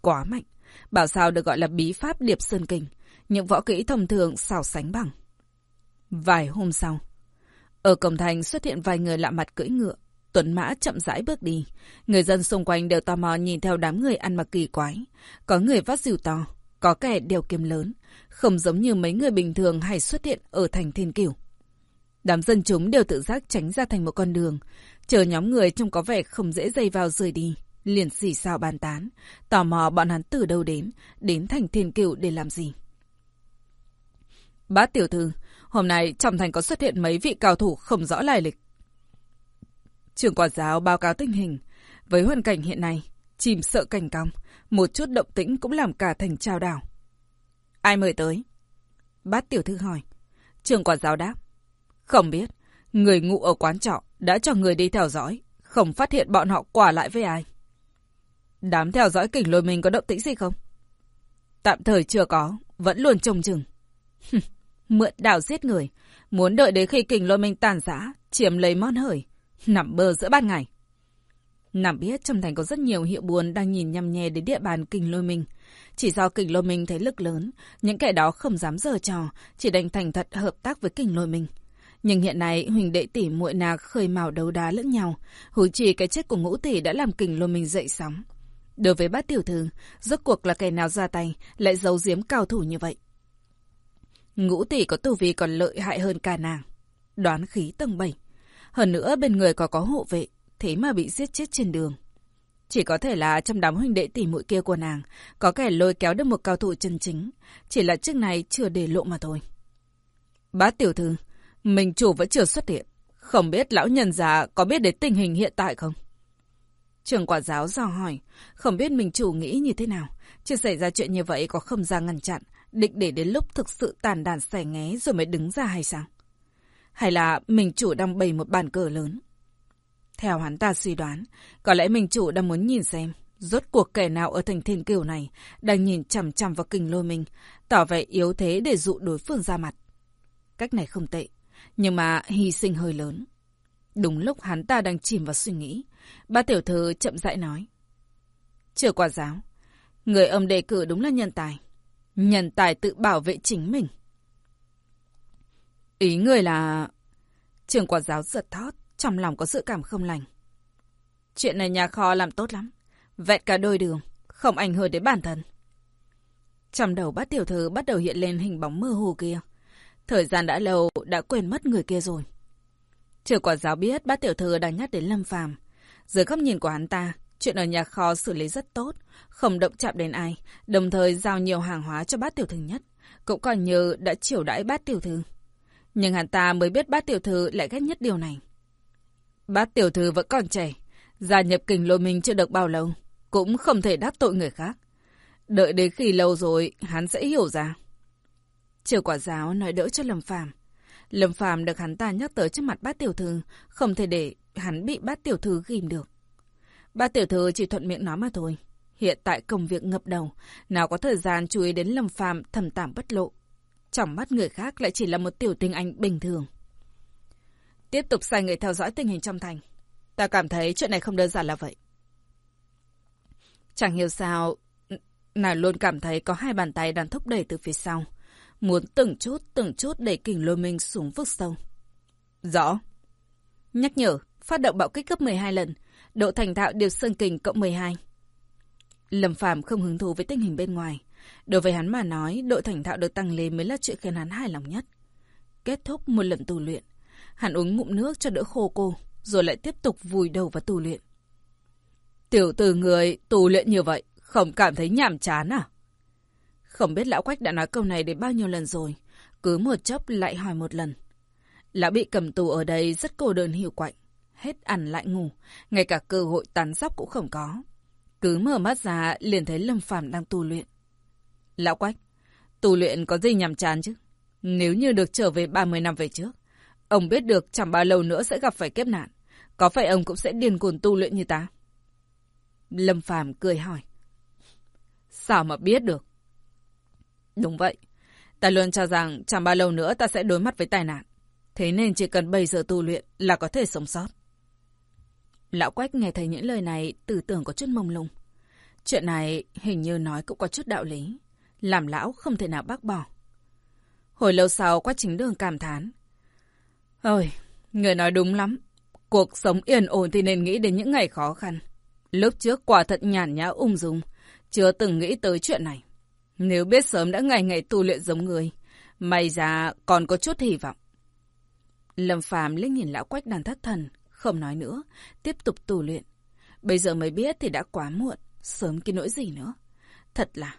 Quá mạnh. Bảo sao được gọi là bí pháp Điệp Sơn kình những võ kỹ thông thường sao sánh bằng. Vài hôm sau, ở cổng thành xuất hiện vài người lạ mặt cưỡi ngựa. Tuấn Mã chậm rãi bước đi. Người dân xung quanh đều tò mò nhìn theo đám người ăn mặc kỳ quái. Có người vác dìu to, có kẻ đeo kiếm lớn. Không giống như mấy người bình thường hay xuất hiện ở thành thiên cửu. Đám dân chúng đều tự giác tránh ra thành một con đường. Chờ nhóm người trông có vẻ không dễ dây vào rời đi. Liền xì sao bàn tán. Tò mò bọn hắn từ đâu đến, đến thành thiên cựu để làm gì. Bát tiểu thư, hôm nay trong thành có xuất hiện mấy vị cao thủ không rõ lai lịch. Trường quản giáo báo cáo tình hình. Với hoàn cảnh hiện nay, chìm sợ cảnh cong, một chút động tĩnh cũng làm cả thành trao đảo. Ai mời tới? Bát tiểu thư hỏi. Trường quản giáo đáp. Không biết, người ngụ ở quán trọ đã cho người đi theo dõi, không phát hiện bọn họ quả lại với ai. Đám theo dõi kỉnh lôi mình có động tĩnh gì không? Tạm thời chưa có, vẫn luôn trông chừng. Mượn đảo giết người, muốn đợi đến khi kình lôi mình tàn giã, chiếm lấy món hời, nằm bơ giữa ban ngày. Nằm biết trong thành có rất nhiều hiệu buồn đang nhìn nhăm nhè đến địa bàn kình lôi mình. Chỉ do kình lôi mình thấy lực lớn, những kẻ đó không dám giở trò, chỉ đành thành thật hợp tác với kình lôi mình. Nhưng hiện nay huỳnh đệ tỷ muội nạc khơi mào đấu đá lẫn nhau, hối chỉ cái chết của ngũ tỷ đã làm kình lôi mình dậy sóng. Đối với bát tiểu thư, rốt cuộc là kẻ nào ra tay lại giấu giếm cao thủ như vậy. Ngũ tỷ có tu vi còn lợi hại hơn cả nàng. Đoán khí tầng 7. Hơn nữa bên người có có hộ vệ, thế mà bị giết chết trên đường. Chỉ có thể là trong đám huynh đệ tỷ muội kia của nàng, có kẻ lôi kéo được một cao thủ chân chính. Chỉ là trước này chưa để lộ mà thôi. Bát tiểu thư, mình chủ vẫn chưa xuất hiện. Không biết lão nhân già có biết đến tình hình hiện tại không? Trường quả giáo dò hỏi, không biết mình chủ nghĩ như thế nào. Chưa xảy ra chuyện như vậy có không ra ngăn chặn, định để đến lúc thực sự tàn đàn xẻ nghé rồi mới đứng ra hay sao? Hay là mình chủ đang bày một bàn cờ lớn? Theo hắn ta suy đoán, có lẽ mình chủ đang muốn nhìn xem, rốt cuộc kẻ nào ở thành thiên kiều này đang nhìn chằm chằm vào kinh lôi mình, tỏ vẻ yếu thế để dụ đối phương ra mặt. Cách này không tệ, nhưng mà hy sinh hơi lớn. Đúng lúc hắn ta đang chìm vào suy nghĩ, ba tiểu thư chậm rãi nói. Chưa qua giáo, người ông đề cử đúng là nhân tài. Nhân tài tự bảo vệ chính mình. Ý người là... Trường quả giáo giật thót, trong lòng có sự cảm không lành. Chuyện này nhà kho làm tốt lắm. Vẹn cả đôi đường, không ảnh hưởng đến bản thân. Trong đầu bát tiểu thư bắt đầu hiện lên hình bóng mơ hồ kia. Thời gian đã lâu, đã quên mất người kia rồi. Trường quả giáo biết bát tiểu thư đang nhắc đến Lâm Phàm dưới góc nhìn của hắn ta, chuyện ở nhà kho xử lý rất tốt, không động chạm đến ai, đồng thời giao nhiều hàng hóa cho bát tiểu thư nhất. Cũng còn như đã chiều đãi bát tiểu thư. Nhưng hắn ta mới biết bát tiểu thư lại ghét nhất điều này. Bát tiểu thư vẫn còn trẻ, gia nhập kình lôi minh chưa được bao lâu, cũng không thể đáp tội người khác. Đợi đến khi lâu rồi, hắn sẽ hiểu ra. Triều quả giáo nói đỡ cho Lâm Phàm Lâm Phàm được hắn ta nhắc tới trước mặt bát tiểu thư, không thể để hắn bị bát tiểu thư ghim được. Bát tiểu thư chỉ thuận miệng nói mà thôi. Hiện tại công việc ngập đầu, nào có thời gian chú ý đến Lâm Phàm thầm tạm bất lộ. Trong mắt người khác lại chỉ là một tiểu tình anh bình thường. Tiếp tục sai người theo dõi tình hình trong thành. Ta cảm thấy chuyện này không đơn giản là vậy. Chẳng hiểu sao, nàng luôn cảm thấy có hai bàn tay đang thúc đẩy từ phía sau. Muốn từng chút, từng chút đẩy kình lôi minh xuống vực sâu. Rõ. Nhắc nhở, phát động bạo kích cấp 12 lần. Độ thành thạo điều sơn kình cộng 12. Lâm Phàm không hứng thú với tình hình bên ngoài. Đối với hắn mà nói, độ thành thạo được tăng lên mới là chuyện khiến hắn hài lòng nhất. Kết thúc một lần tu luyện, hắn uống ngụm nước cho đỡ khô cô, rồi lại tiếp tục vùi đầu vào tu luyện. Tiểu tử người tu luyện như vậy, không cảm thấy nhàm chán à? Không biết lão quách đã nói câu này đến bao nhiêu lần rồi, cứ một chốc lại hỏi một lần. Lão bị cầm tù ở đây rất cô đơn hiệu quạnh, hết ăn lại ngủ, ngay cả cơ hội tán dóc cũng không có. Cứ mở mắt ra liền thấy Lâm Phàm đang tu luyện. Lão Quách, tu luyện có gì nhàm chán chứ? Nếu như được trở về 30 năm về trước, ông biết được chẳng bao lâu nữa sẽ gặp phải kiếp nạn. Có phải ông cũng sẽ điên cuồng tu luyện như ta? Lâm Phàm cười hỏi. Sao mà biết được? Đúng vậy. Ta luôn cho rằng chẳng bao lâu nữa ta sẽ đối mặt với tai nạn. Thế nên chỉ cần bây giờ tu luyện là có thể sống sót. Lão Quách nghe thấy những lời này tư tưởng có chút mông lung. Chuyện này hình như nói cũng có chút đạo lý. Làm lão không thể nào bác bỏ. Hồi lâu sau Quách chính đường cảm thán. Ôi, người nói đúng lắm. Cuộc sống yên ổn thì nên nghĩ đến những ngày khó khăn. Lúc trước quả thật nhàn nhã ung dung, chưa từng nghĩ tới chuyện này. Nếu biết sớm đã ngày ngày tu luyện giống người, may ra còn có chút hy vọng. Lâm Phàm liếc nhìn lão quách đang thất thần, không nói nữa, tiếp tục tu luyện. Bây giờ mới biết thì đã quá muộn, sớm cái nỗi gì nữa. Thật là...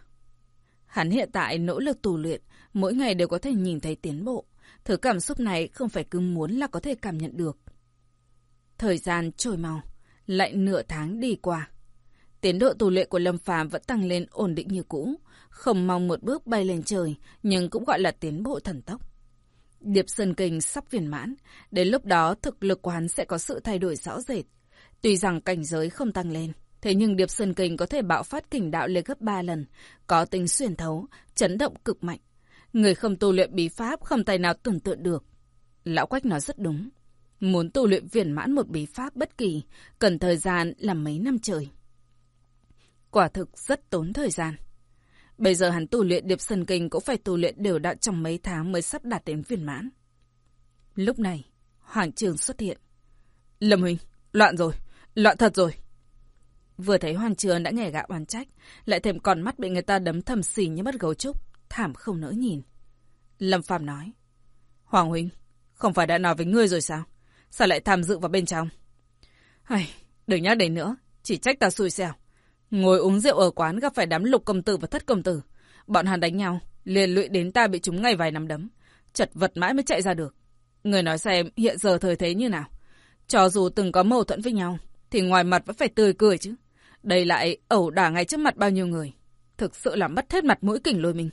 Hắn hiện tại nỗ lực tu luyện, mỗi ngày đều có thể nhìn thấy tiến bộ. Thứ cảm xúc này không phải cứ muốn là có thể cảm nhận được. Thời gian trôi mau, lại nửa tháng đi qua. Tiến độ tu luyện của Lâm Phàm vẫn tăng lên ổn định như cũ, không mong một bước bay lên trời, nhưng cũng gọi là tiến bộ thần tốc. Điệp Sơn Kinh sắp viên mãn, đến lúc đó thực lực của hắn sẽ có sự thay đổi rõ rệt. Tuy rằng cảnh giới không tăng lên, thế nhưng Điệp Sơn Kinh có thể bạo phát kình đạo lên gấp 3 lần, có tính xuyên thấu, chấn động cực mạnh. Người không tu luyện bí pháp không tài nào tưởng tượng được. Lão Quách nói rất đúng. Muốn tu luyện viên mãn một bí pháp bất kỳ, cần thời gian là mấy năm trời. Quả thực rất tốn thời gian. Bây giờ hắn tu luyện điệp sơn kinh cũng phải tu luyện đều đặn trong mấy tháng mới sắp đạt đến viên mãn. Lúc này, Hoàng Trường xuất hiện. Lâm Huynh, loạn rồi, loạn thật rồi. Vừa thấy Hoàng Trường đã nghe gã oan trách, lại thêm còn mắt bị người ta đấm thầm xì như mất gấu trúc, thảm không nỡ nhìn. Lâm Phạm nói. Hoàng Huynh, không phải đã nói với ngươi rồi sao? Sao lại tham dự vào bên trong? Ai, đừng nhắc đến nữa, chỉ trách ta xui xẻo. Ngồi uống rượu ở quán gặp phải đám lục công tử và thất công tử. Bọn hắn đánh nhau, liền lụy đến ta bị chúng ngay vài năm đấm. Chật vật mãi mới chạy ra được. Người nói xem hiện giờ thời thế như nào. Cho dù từng có mâu thuẫn với nhau, thì ngoài mặt vẫn phải tươi cười chứ. Đây lại ẩu đả ngay trước mặt bao nhiêu người. Thực sự là mất hết mặt mũi kình lôi mình.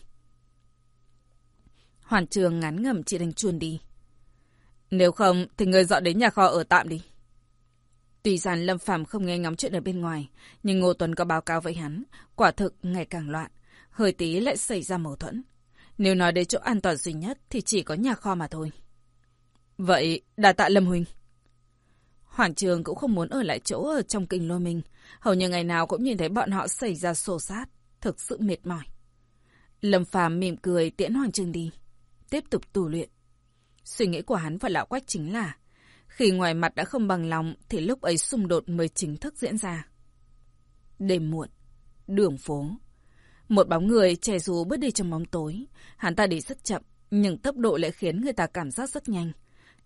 Hoàn trường ngắn ngầm chỉ đành chuồn đi. Nếu không thì người dọn đến nhà kho ở tạm đi. Tuy rằng Lâm Phàm không nghe ngóng chuyện ở bên ngoài, nhưng Ngô Tuấn có báo cáo với hắn, quả thực ngày càng loạn, hơi tí lại xảy ra mâu thuẫn. Nếu nói đến chỗ an toàn duy nhất thì chỉ có nhà kho mà thôi. Vậy, đà tạ Lâm Huynh. Hoàng Trường cũng không muốn ở lại chỗ ở trong kinh lôi mình. Hầu như ngày nào cũng nhìn thấy bọn họ xảy ra xô sát. Thực sự mệt mỏi. Lâm Phàm mỉm cười tiễn Hoàng Trường đi. Tiếp tục tu luyện. Suy nghĩ của hắn và lão quách chính là khi ngoài mặt đã không bằng lòng thì lúc ấy xung đột mới chính thức diễn ra. Đêm muộn, đường phố. Một bóng người trẻ dù bước đi trong bóng tối. Hắn ta đi rất chậm, nhưng tốc độ lại khiến người ta cảm giác rất nhanh.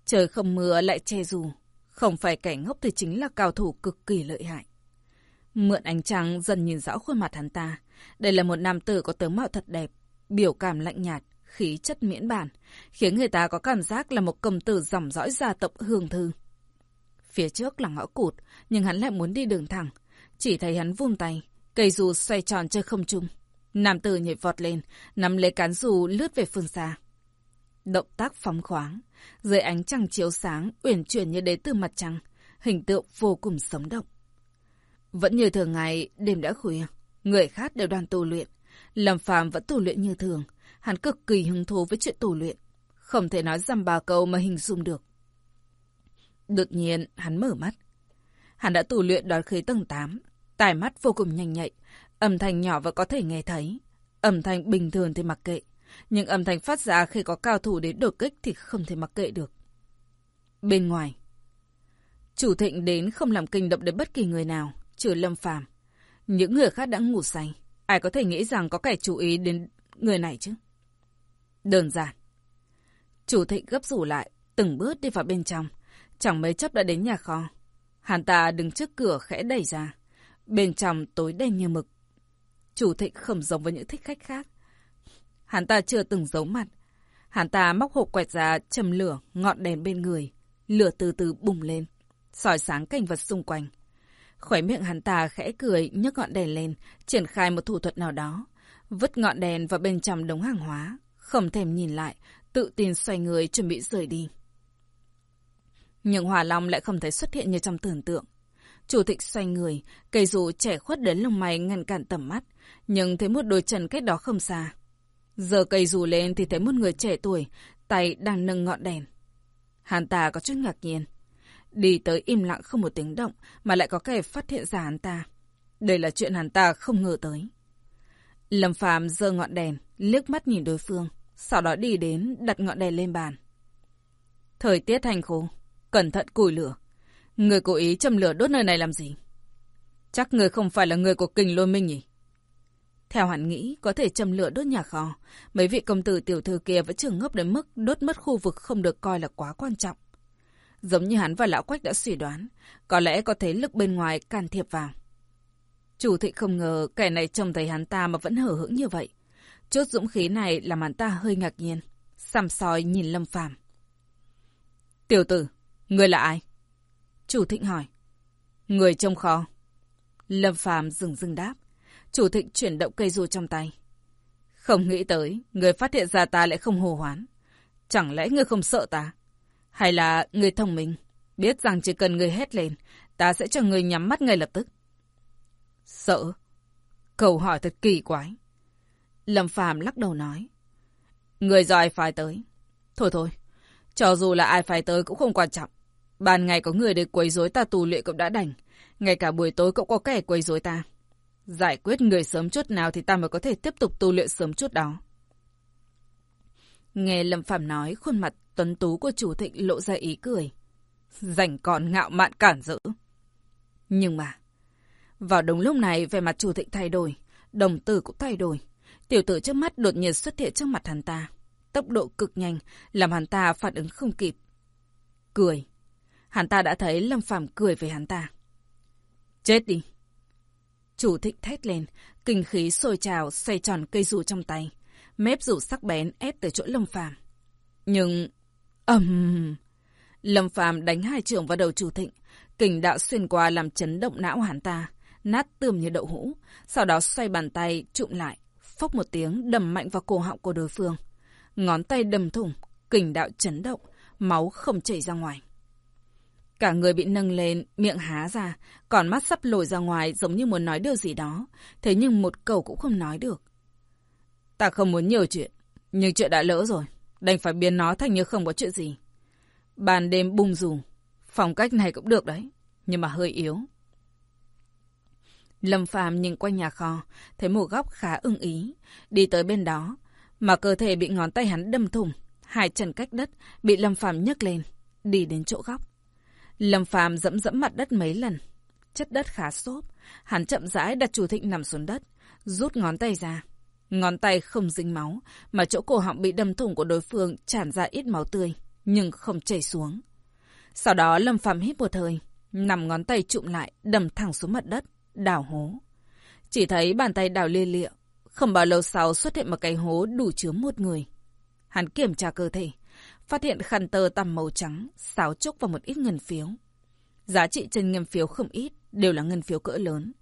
Trời không mưa lại che dù. Không phải kẻ ngốc thì chính là cao thủ cực kỳ lợi hại. Mượn ánh trăng dần nhìn rõ khuôn mặt hắn ta. Đây là một nam tử có tướng mạo thật đẹp, biểu cảm lạnh nhạt, khí chất miễn bản, khiến người ta có cảm giác là một cầm tử dòng dõi gia tộc hương thư. Phía trước là ngõ cụt, nhưng hắn lại muốn đi đường thẳng. Chỉ thấy hắn vung tay, cây dù xoay tròn chơi không trung. Nam tử nhảy vọt lên, nắm lấy cán dù lướt về phương xa. Động tác phóng khoáng, dưới ánh trăng chiếu sáng, uyển chuyển như đế từ mặt trăng, hình tượng vô cùng sống động. Vẫn như thường ngày, đêm đã khuya, người khác đều đang tu luyện. Lâm Phàm vẫn tu luyện như thường, hắn cực kỳ hứng thú với chuyện tu luyện. Không thể nói dăm ba câu mà hình dung được. Đột nhiên, hắn mở mắt. Hắn đã tu luyện đoán khí tầng 8, tài mắt vô cùng nhanh nhạy, âm thanh nhỏ và có thể nghe thấy. Âm thanh bình thường thì mặc kệ, nhưng âm thanh phát ra khi có cao thủ đến đột kích thì không thể mặc kệ được. Bên ngoài, chủ thịnh đến không làm kinh động đến bất kỳ người nào, trừ Lâm Phàm. Những người khác đã ngủ say, ai có thể nghĩ rằng có kẻ chú ý đến người này chứ? Đơn giản. Chủ thịnh gấp rủ lại, từng bước đi vào bên trong. Chẳng mấy chốc đã đến nhà kho. Hắn ta đứng trước cửa khẽ đẩy ra. Bên trong tối đen như mực. Chủ thịnh không giống với những thích khách khác. Hắn ta chưa từng giấu mặt. Hắn ta móc hộp quẹt ra, châm lửa, ngọn đèn bên người. Lửa từ từ bùng lên, soi sáng cảnh vật xung quanh. Khỏe miệng hắn ta khẽ cười, nhấc ngọn đèn lên, triển khai một thủ thuật nào đó. Vứt ngọn đèn vào bên trong đống hàng hóa, không thèm nhìn lại, tự tin xoay người chuẩn bị rời đi. Nhưng Hỏa Long lại không thấy xuất hiện như trong tưởng tượng. Chủ tịch xoay người, cây dù trẻ khuất đến lông mày ngăn cản tầm mắt, nhưng thấy một đôi chân cách đó không xa. Giờ cây dù lên thì thấy một người trẻ tuổi, tay đang nâng ngọn đèn. Hắn ta có chút ngạc nhiên. Đi tới im lặng không một tiếng động mà lại có kẻ phát hiện ra hắn ta. Đây là chuyện hắn ta không ngờ tới. Lâm Phàm giơ ngọn đèn, liếc mắt nhìn đối phương, sau đó đi đến đặt ngọn đèn lên bàn. Thời tiết hành khô, cẩn thận củi lửa. Người cố ý châm lửa đốt nơi này làm gì? Chắc người không phải là người của kình lôi minh nhỉ? Theo hắn nghĩ, có thể châm lửa đốt nhà kho. Mấy vị công tử tiểu thư kia vẫn trưởng ngốc đến mức đốt mất khu vực không được coi là quá quan trọng. Giống như hắn và lão quách đã suy đoán, có lẽ có thế lực bên ngoài can thiệp vào. Chủ thị không ngờ kẻ này trông thấy hắn ta mà vẫn hở hững như vậy. Chút dũng khí này làm hắn ta hơi ngạc nhiên. Xăm soi nhìn Lâm Phàm. Tiểu tử, người là ai? Chủ thịnh hỏi. Người trong kho. Lâm Phàm dừng dừng đáp. Chủ thịnh chuyển động cây dù trong tay. Không nghĩ tới, người phát hiện ra ta lại không hồ hoán. Chẳng lẽ người không sợ ta? Hay là người thông minh, biết rằng chỉ cần người hét lên, ta sẽ cho người nhắm mắt ngay lập tức? Sợ? Câu hỏi thật kỳ quái. Lâm Phàm lắc đầu nói. Người do ai phái tới? Thôi thôi, cho dù là ai phái tới cũng không quan trọng. Ban ngày có người để quấy rối ta tù luyện cũng đã đành. Ngay cả buổi tối cũng có kẻ quấy rối ta. Giải quyết người sớm chút nào thì ta mới có thể tiếp tục tu luyện sớm chút đó. Nghe Lâm Phạm nói, khuôn mặt tuấn tú của chủ thịnh lộ ra ý cười. Rảnh còn ngạo mạn cản rỡ. Nhưng mà, vào đúng lúc này về mặt chủ thịnh thay đổi, đồng tử cũng thay đổi. Tiểu tử trước mắt đột nhiên xuất hiện trước mặt hắn ta. Tốc độ cực nhanh, làm hắn ta phản ứng không kịp. Cười. Hắn ta đã thấy Lâm Phàm cười với hắn ta. Chết đi. Chủ thịnh thét lên, kinh khí sôi trào, xoay tròn cây dù trong tay. Mép dù sắc bén ép tới chỗ Lâm Phàm. Nhưng... ầm Lâm Phàm đánh hai trường vào đầu chủ Thịnh, kình đạo xuyên qua làm chấn động não hắn ta, nát tươm như đậu hũ, sau đó xoay bàn tay trụm lại, phốc một tiếng đầm mạnh vào cổ họng của đối phương. Ngón tay đầm thủng, kình đạo chấn động, máu không chảy ra ngoài. Cả người bị nâng lên, miệng há ra, còn mắt sắp lồi ra ngoài giống như muốn nói điều gì đó, thế nhưng một câu cũng không nói được. Ta không muốn nhiều chuyện, nhưng chuyện đã lỡ rồi, đành phải biến nó thành như không có chuyện gì. bàn đêm bung rù, phong cách này cũng được đấy, nhưng mà hơi yếu. Lâm Phàm nhìn quanh nhà kho, thấy một góc khá ưng ý, đi tới bên đó, mà cơ thể bị ngón tay hắn đâm thủng, hai chân cách đất bị Lâm Phàm nhấc lên, đi đến chỗ góc. Lâm Phàm dẫm dẫm mặt đất mấy lần, chất đất khá xốp, hắn chậm rãi đặt chủ thịnh nằm xuống đất, rút ngón tay ra. Ngón tay không dính máu, mà chỗ cổ họng bị đâm thủng của đối phương tràn ra ít máu tươi, nhưng không chảy xuống. Sau đó Lâm Phàm hít một hơi, nằm ngón tay trụm lại, đâm thẳng xuống mặt đất, đào hố. Chỉ thấy bàn tay đào lia lịa, không bao lâu sau xuất hiện một cái hố đủ chứa một người. Hắn kiểm tra cơ thể, phát hiện khăn tơ tằm màu trắng, xáo trúc và một ít ngân phiếu. Giá trị trên ngân phiếu không ít, đều là ngân phiếu cỡ lớn.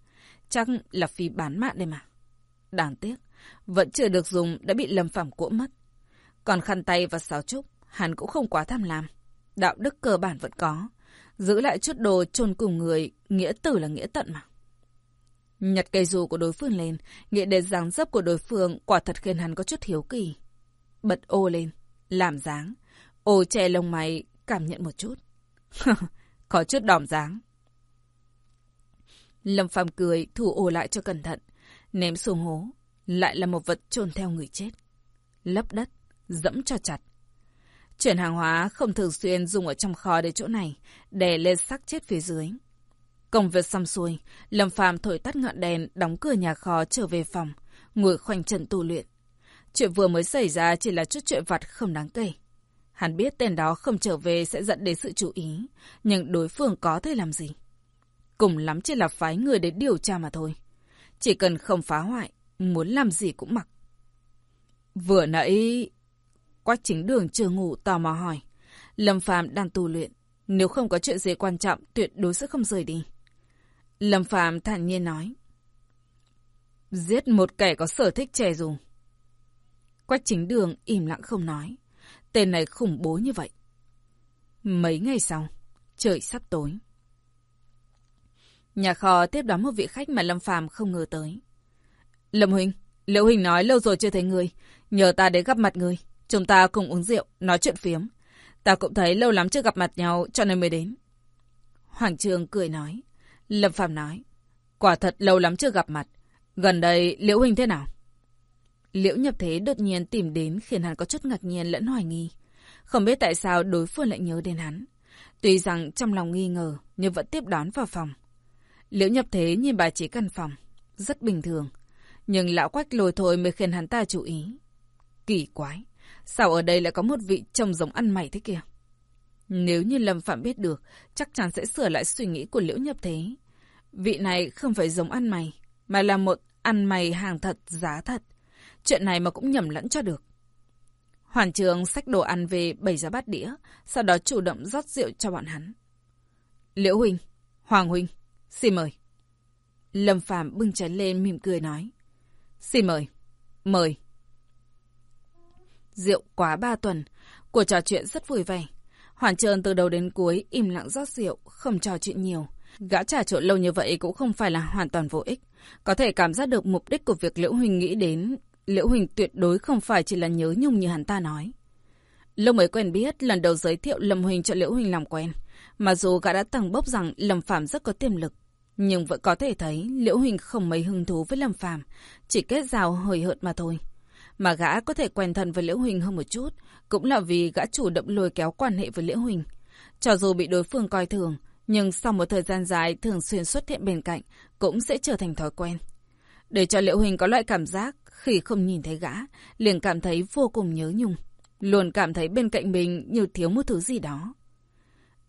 Chắc là phí bán mạng đây mà. Đáng tiếc, vẫn chưa được dùng đã bị Lâm phẩm cỗ mất. Còn khăn tay và xáo trúc, hắn cũng không quá tham lam. Đạo đức cơ bản vẫn có. Giữ lại chút đồ chôn cùng người, nghĩa tử là nghĩa tận mà. Nhặt cây dù của đối phương lên, nghĩ đến dáng dấp của đối phương quả thật khiến hắn có chút hiếu kỳ. Bật ô lên, làm dáng. Ô che lông mày, cảm nhận một chút. có chút đỏm dáng. Lâm Phàm cười, thủ ô lại cho cẩn thận. Ném xuống hố, lại là một vật chôn theo người chết. Lấp đất, dẫm cho chặt. Chuyển hàng hóa không thường xuyên dùng ở trong kho để chỗ này, đè lên xác chết phía dưới. Công việc xong xuôi, Lâm Phàm thổi tắt ngọn đèn, đóng cửa nhà kho trở về phòng, ngồi khoanh chân tu luyện. Chuyện vừa mới xảy ra chỉ là chút chuyện vặt không đáng kể. Hắn biết tên đó không trở về sẽ dẫn đến sự chú ý, nhưng đối phương có thể làm gì? Cùng lắm chỉ là phái người đến điều tra mà thôi. Chỉ cần không phá hoại, muốn làm gì cũng mặc. Vừa nãy... Quách chính đường chưa ngủ tò mò hỏi. Lâm Phàm đang tu luyện. Nếu không có chuyện gì quan trọng, tuyệt đối sẽ không rời đi. Lâm Phạm thản nhiên nói. Giết một kẻ có sở thích trẻ dù. Quách chính đường im lặng không nói. Tên này khủng bố như vậy. Mấy ngày sau, trời sắp tối. Nhà kho tiếp đón một vị khách mà Lâm Phàm không ngờ tới. Lâm Huynh, Liễu Huynh nói lâu rồi chưa thấy người. Nhờ ta đến gặp mặt người. Chúng ta cùng uống rượu, nói chuyện phiếm. Ta cũng thấy lâu lắm chưa gặp mặt nhau cho nên mới đến. Hoàng Trường cười nói. Lâm Phạm nói. Quả thật lâu lắm chưa gặp mặt. Gần đây Liễu Huynh thế nào? Liễu nhập thế đột nhiên tìm đến khiến hắn có chút ngạc nhiên lẫn hoài nghi. Không biết tại sao đối phương lại nhớ đến hắn. Tuy rằng trong lòng nghi ngờ, nhưng vẫn tiếp đón vào phòng. Liễu nhập thế nhìn bài trí căn phòng. Rất bình thường. Nhưng lão quách lồi thôi mới khiến hắn ta chú ý. Kỳ quái. Sao ở đây lại có một vị trông giống ăn mày thế kia? Nếu như Lâm Phạm biết được, chắc chắn sẽ sửa lại suy nghĩ của Liễu Nhập Thế. Vị này không phải giống ăn mày, mà là một ăn mày hàng thật, giá thật. Chuyện này mà cũng nhầm lẫn cho được. Hoàn trường xách đồ ăn về bày ra bát đĩa, sau đó chủ động rót rượu cho bọn hắn. Liễu Huynh, Hoàng Huynh, xin mời. Lâm Phạm bưng chén lên mỉm cười nói. Xin mời, mời. Rượu quá ba tuần, cuộc trò chuyện rất vui vẻ. Hoàn Trơn từ đầu đến cuối im lặng rót rượu, không trò chuyện nhiều. Gã trà trộn lâu như vậy cũng không phải là hoàn toàn vô ích. Có thể cảm giác được mục đích của việc Liễu Huỳnh nghĩ đến. Liễu Huỳnh tuyệt đối không phải chỉ là nhớ nhung như hắn ta nói. Lâu mới quen biết, lần đầu giới thiệu Lâm Huỳnh cho Liễu Huỳnh làm quen. Mà dù gã đã từng bốc rằng Lâm Phạm rất có tiềm lực, nhưng vẫn có thể thấy Liễu Huỳnh không mấy hứng thú với Lâm Phạm, chỉ kết giao hời hợt mà thôi. Mà gã có thể quen thân với Liễu Huỳnh hơn một chút, cũng là vì gã chủ động lôi kéo quan hệ với Liễu Huỳnh. Cho dù bị đối phương coi thường, nhưng sau một thời gian dài thường xuyên xuất hiện bên cạnh, cũng sẽ trở thành thói quen. Để cho Liễu Huỳnh có loại cảm giác khi không nhìn thấy gã, liền cảm thấy vô cùng nhớ nhung. Luôn cảm thấy bên cạnh mình như thiếu một thứ gì đó.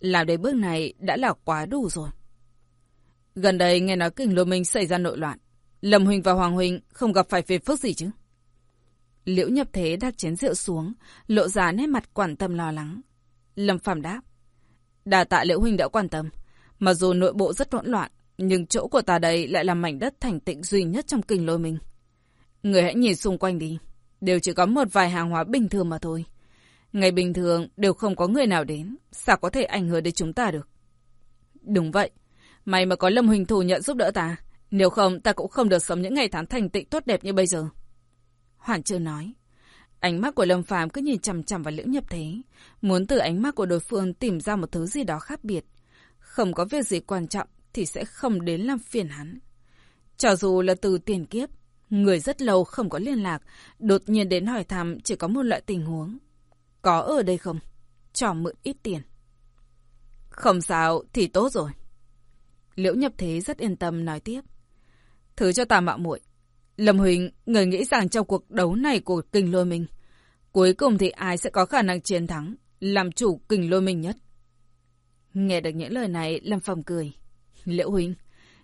Làm đến bước này đã là quá đủ rồi. Gần đây nghe nói kinh lô minh xảy ra nội loạn. Lâm Huỳnh và Hoàng Huỳnh không gặp phải phiền phức gì chứ? Liễu nhập thế đặt chén rượu xuống, lộ ra nét mặt quan tâm lo lắng. Lâm Phàm đáp. Đà tạ Liễu Huynh đã quan tâm. Mặc dù nội bộ rất hỗn loạn, nhưng chỗ của ta đây lại là mảnh đất thành tịnh duy nhất trong kinh lôi mình. Người hãy nhìn xung quanh đi. Đều chỉ có một vài hàng hóa bình thường mà thôi. Ngày bình thường đều không có người nào đến. Sao có thể ảnh hưởng đến chúng ta được? Đúng vậy. May mà có Lâm Huỳnh thủ nhận giúp đỡ ta. Nếu không, ta cũng không được sống những ngày tháng thành tịnh tốt đẹp như bây giờ. Hoàn chưa nói. Ánh mắt của Lâm Phàm cứ nhìn chằm chằm vào Liễu Nhập Thế, muốn từ ánh mắt của đối phương tìm ra một thứ gì đó khác biệt. Không có việc gì quan trọng thì sẽ không đến làm phiền hắn. Cho dù là từ tiền kiếp, người rất lâu không có liên lạc, đột nhiên đến hỏi thăm chỉ có một loại tình huống. Có ở đây không? Cho mượn ít tiền. Không sao thì tốt rồi. Liễu Nhập Thế rất yên tâm nói tiếp. Thứ cho ta mạo muội Lâm Huỳnh, người nghĩ rằng trong cuộc đấu này của Kình lôi mình, cuối cùng thì ai sẽ có khả năng chiến thắng, làm chủ Kình lôi mình nhất? Nghe được những lời này, Lâm Phàm cười. Liễu Huỳnh,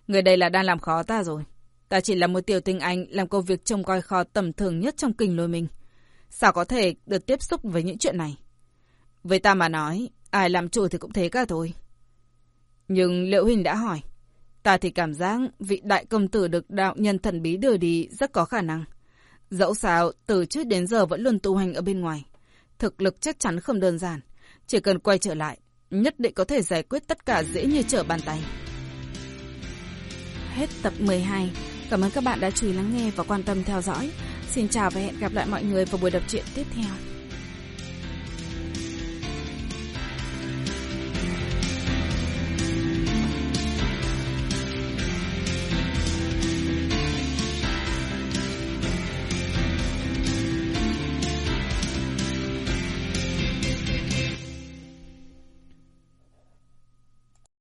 người đây là đang làm khó ta rồi. Ta chỉ là một tiểu tinh anh làm công việc trông coi kho tầm thường nhất trong Kình lôi mình. Sao có thể được tiếp xúc với những chuyện này? Với ta mà nói, ai làm chủ thì cũng thế cả thôi. Nhưng Liễu Huỳnh đã hỏi. Ta thì cảm giác vị đại công tử được đạo nhân thần bí đưa đi rất có khả năng. Dẫu sao, từ trước đến giờ vẫn luôn tu hành ở bên ngoài. Thực lực chắc chắn không đơn giản. Chỉ cần quay trở lại, nhất định có thể giải quyết tất cả dễ như trở bàn tay. Hết tập 12. Cảm ơn các bạn đã chú ý lắng nghe và quan tâm theo dõi. Xin chào và hẹn gặp lại mọi người vào buổi đọc truyện tiếp theo.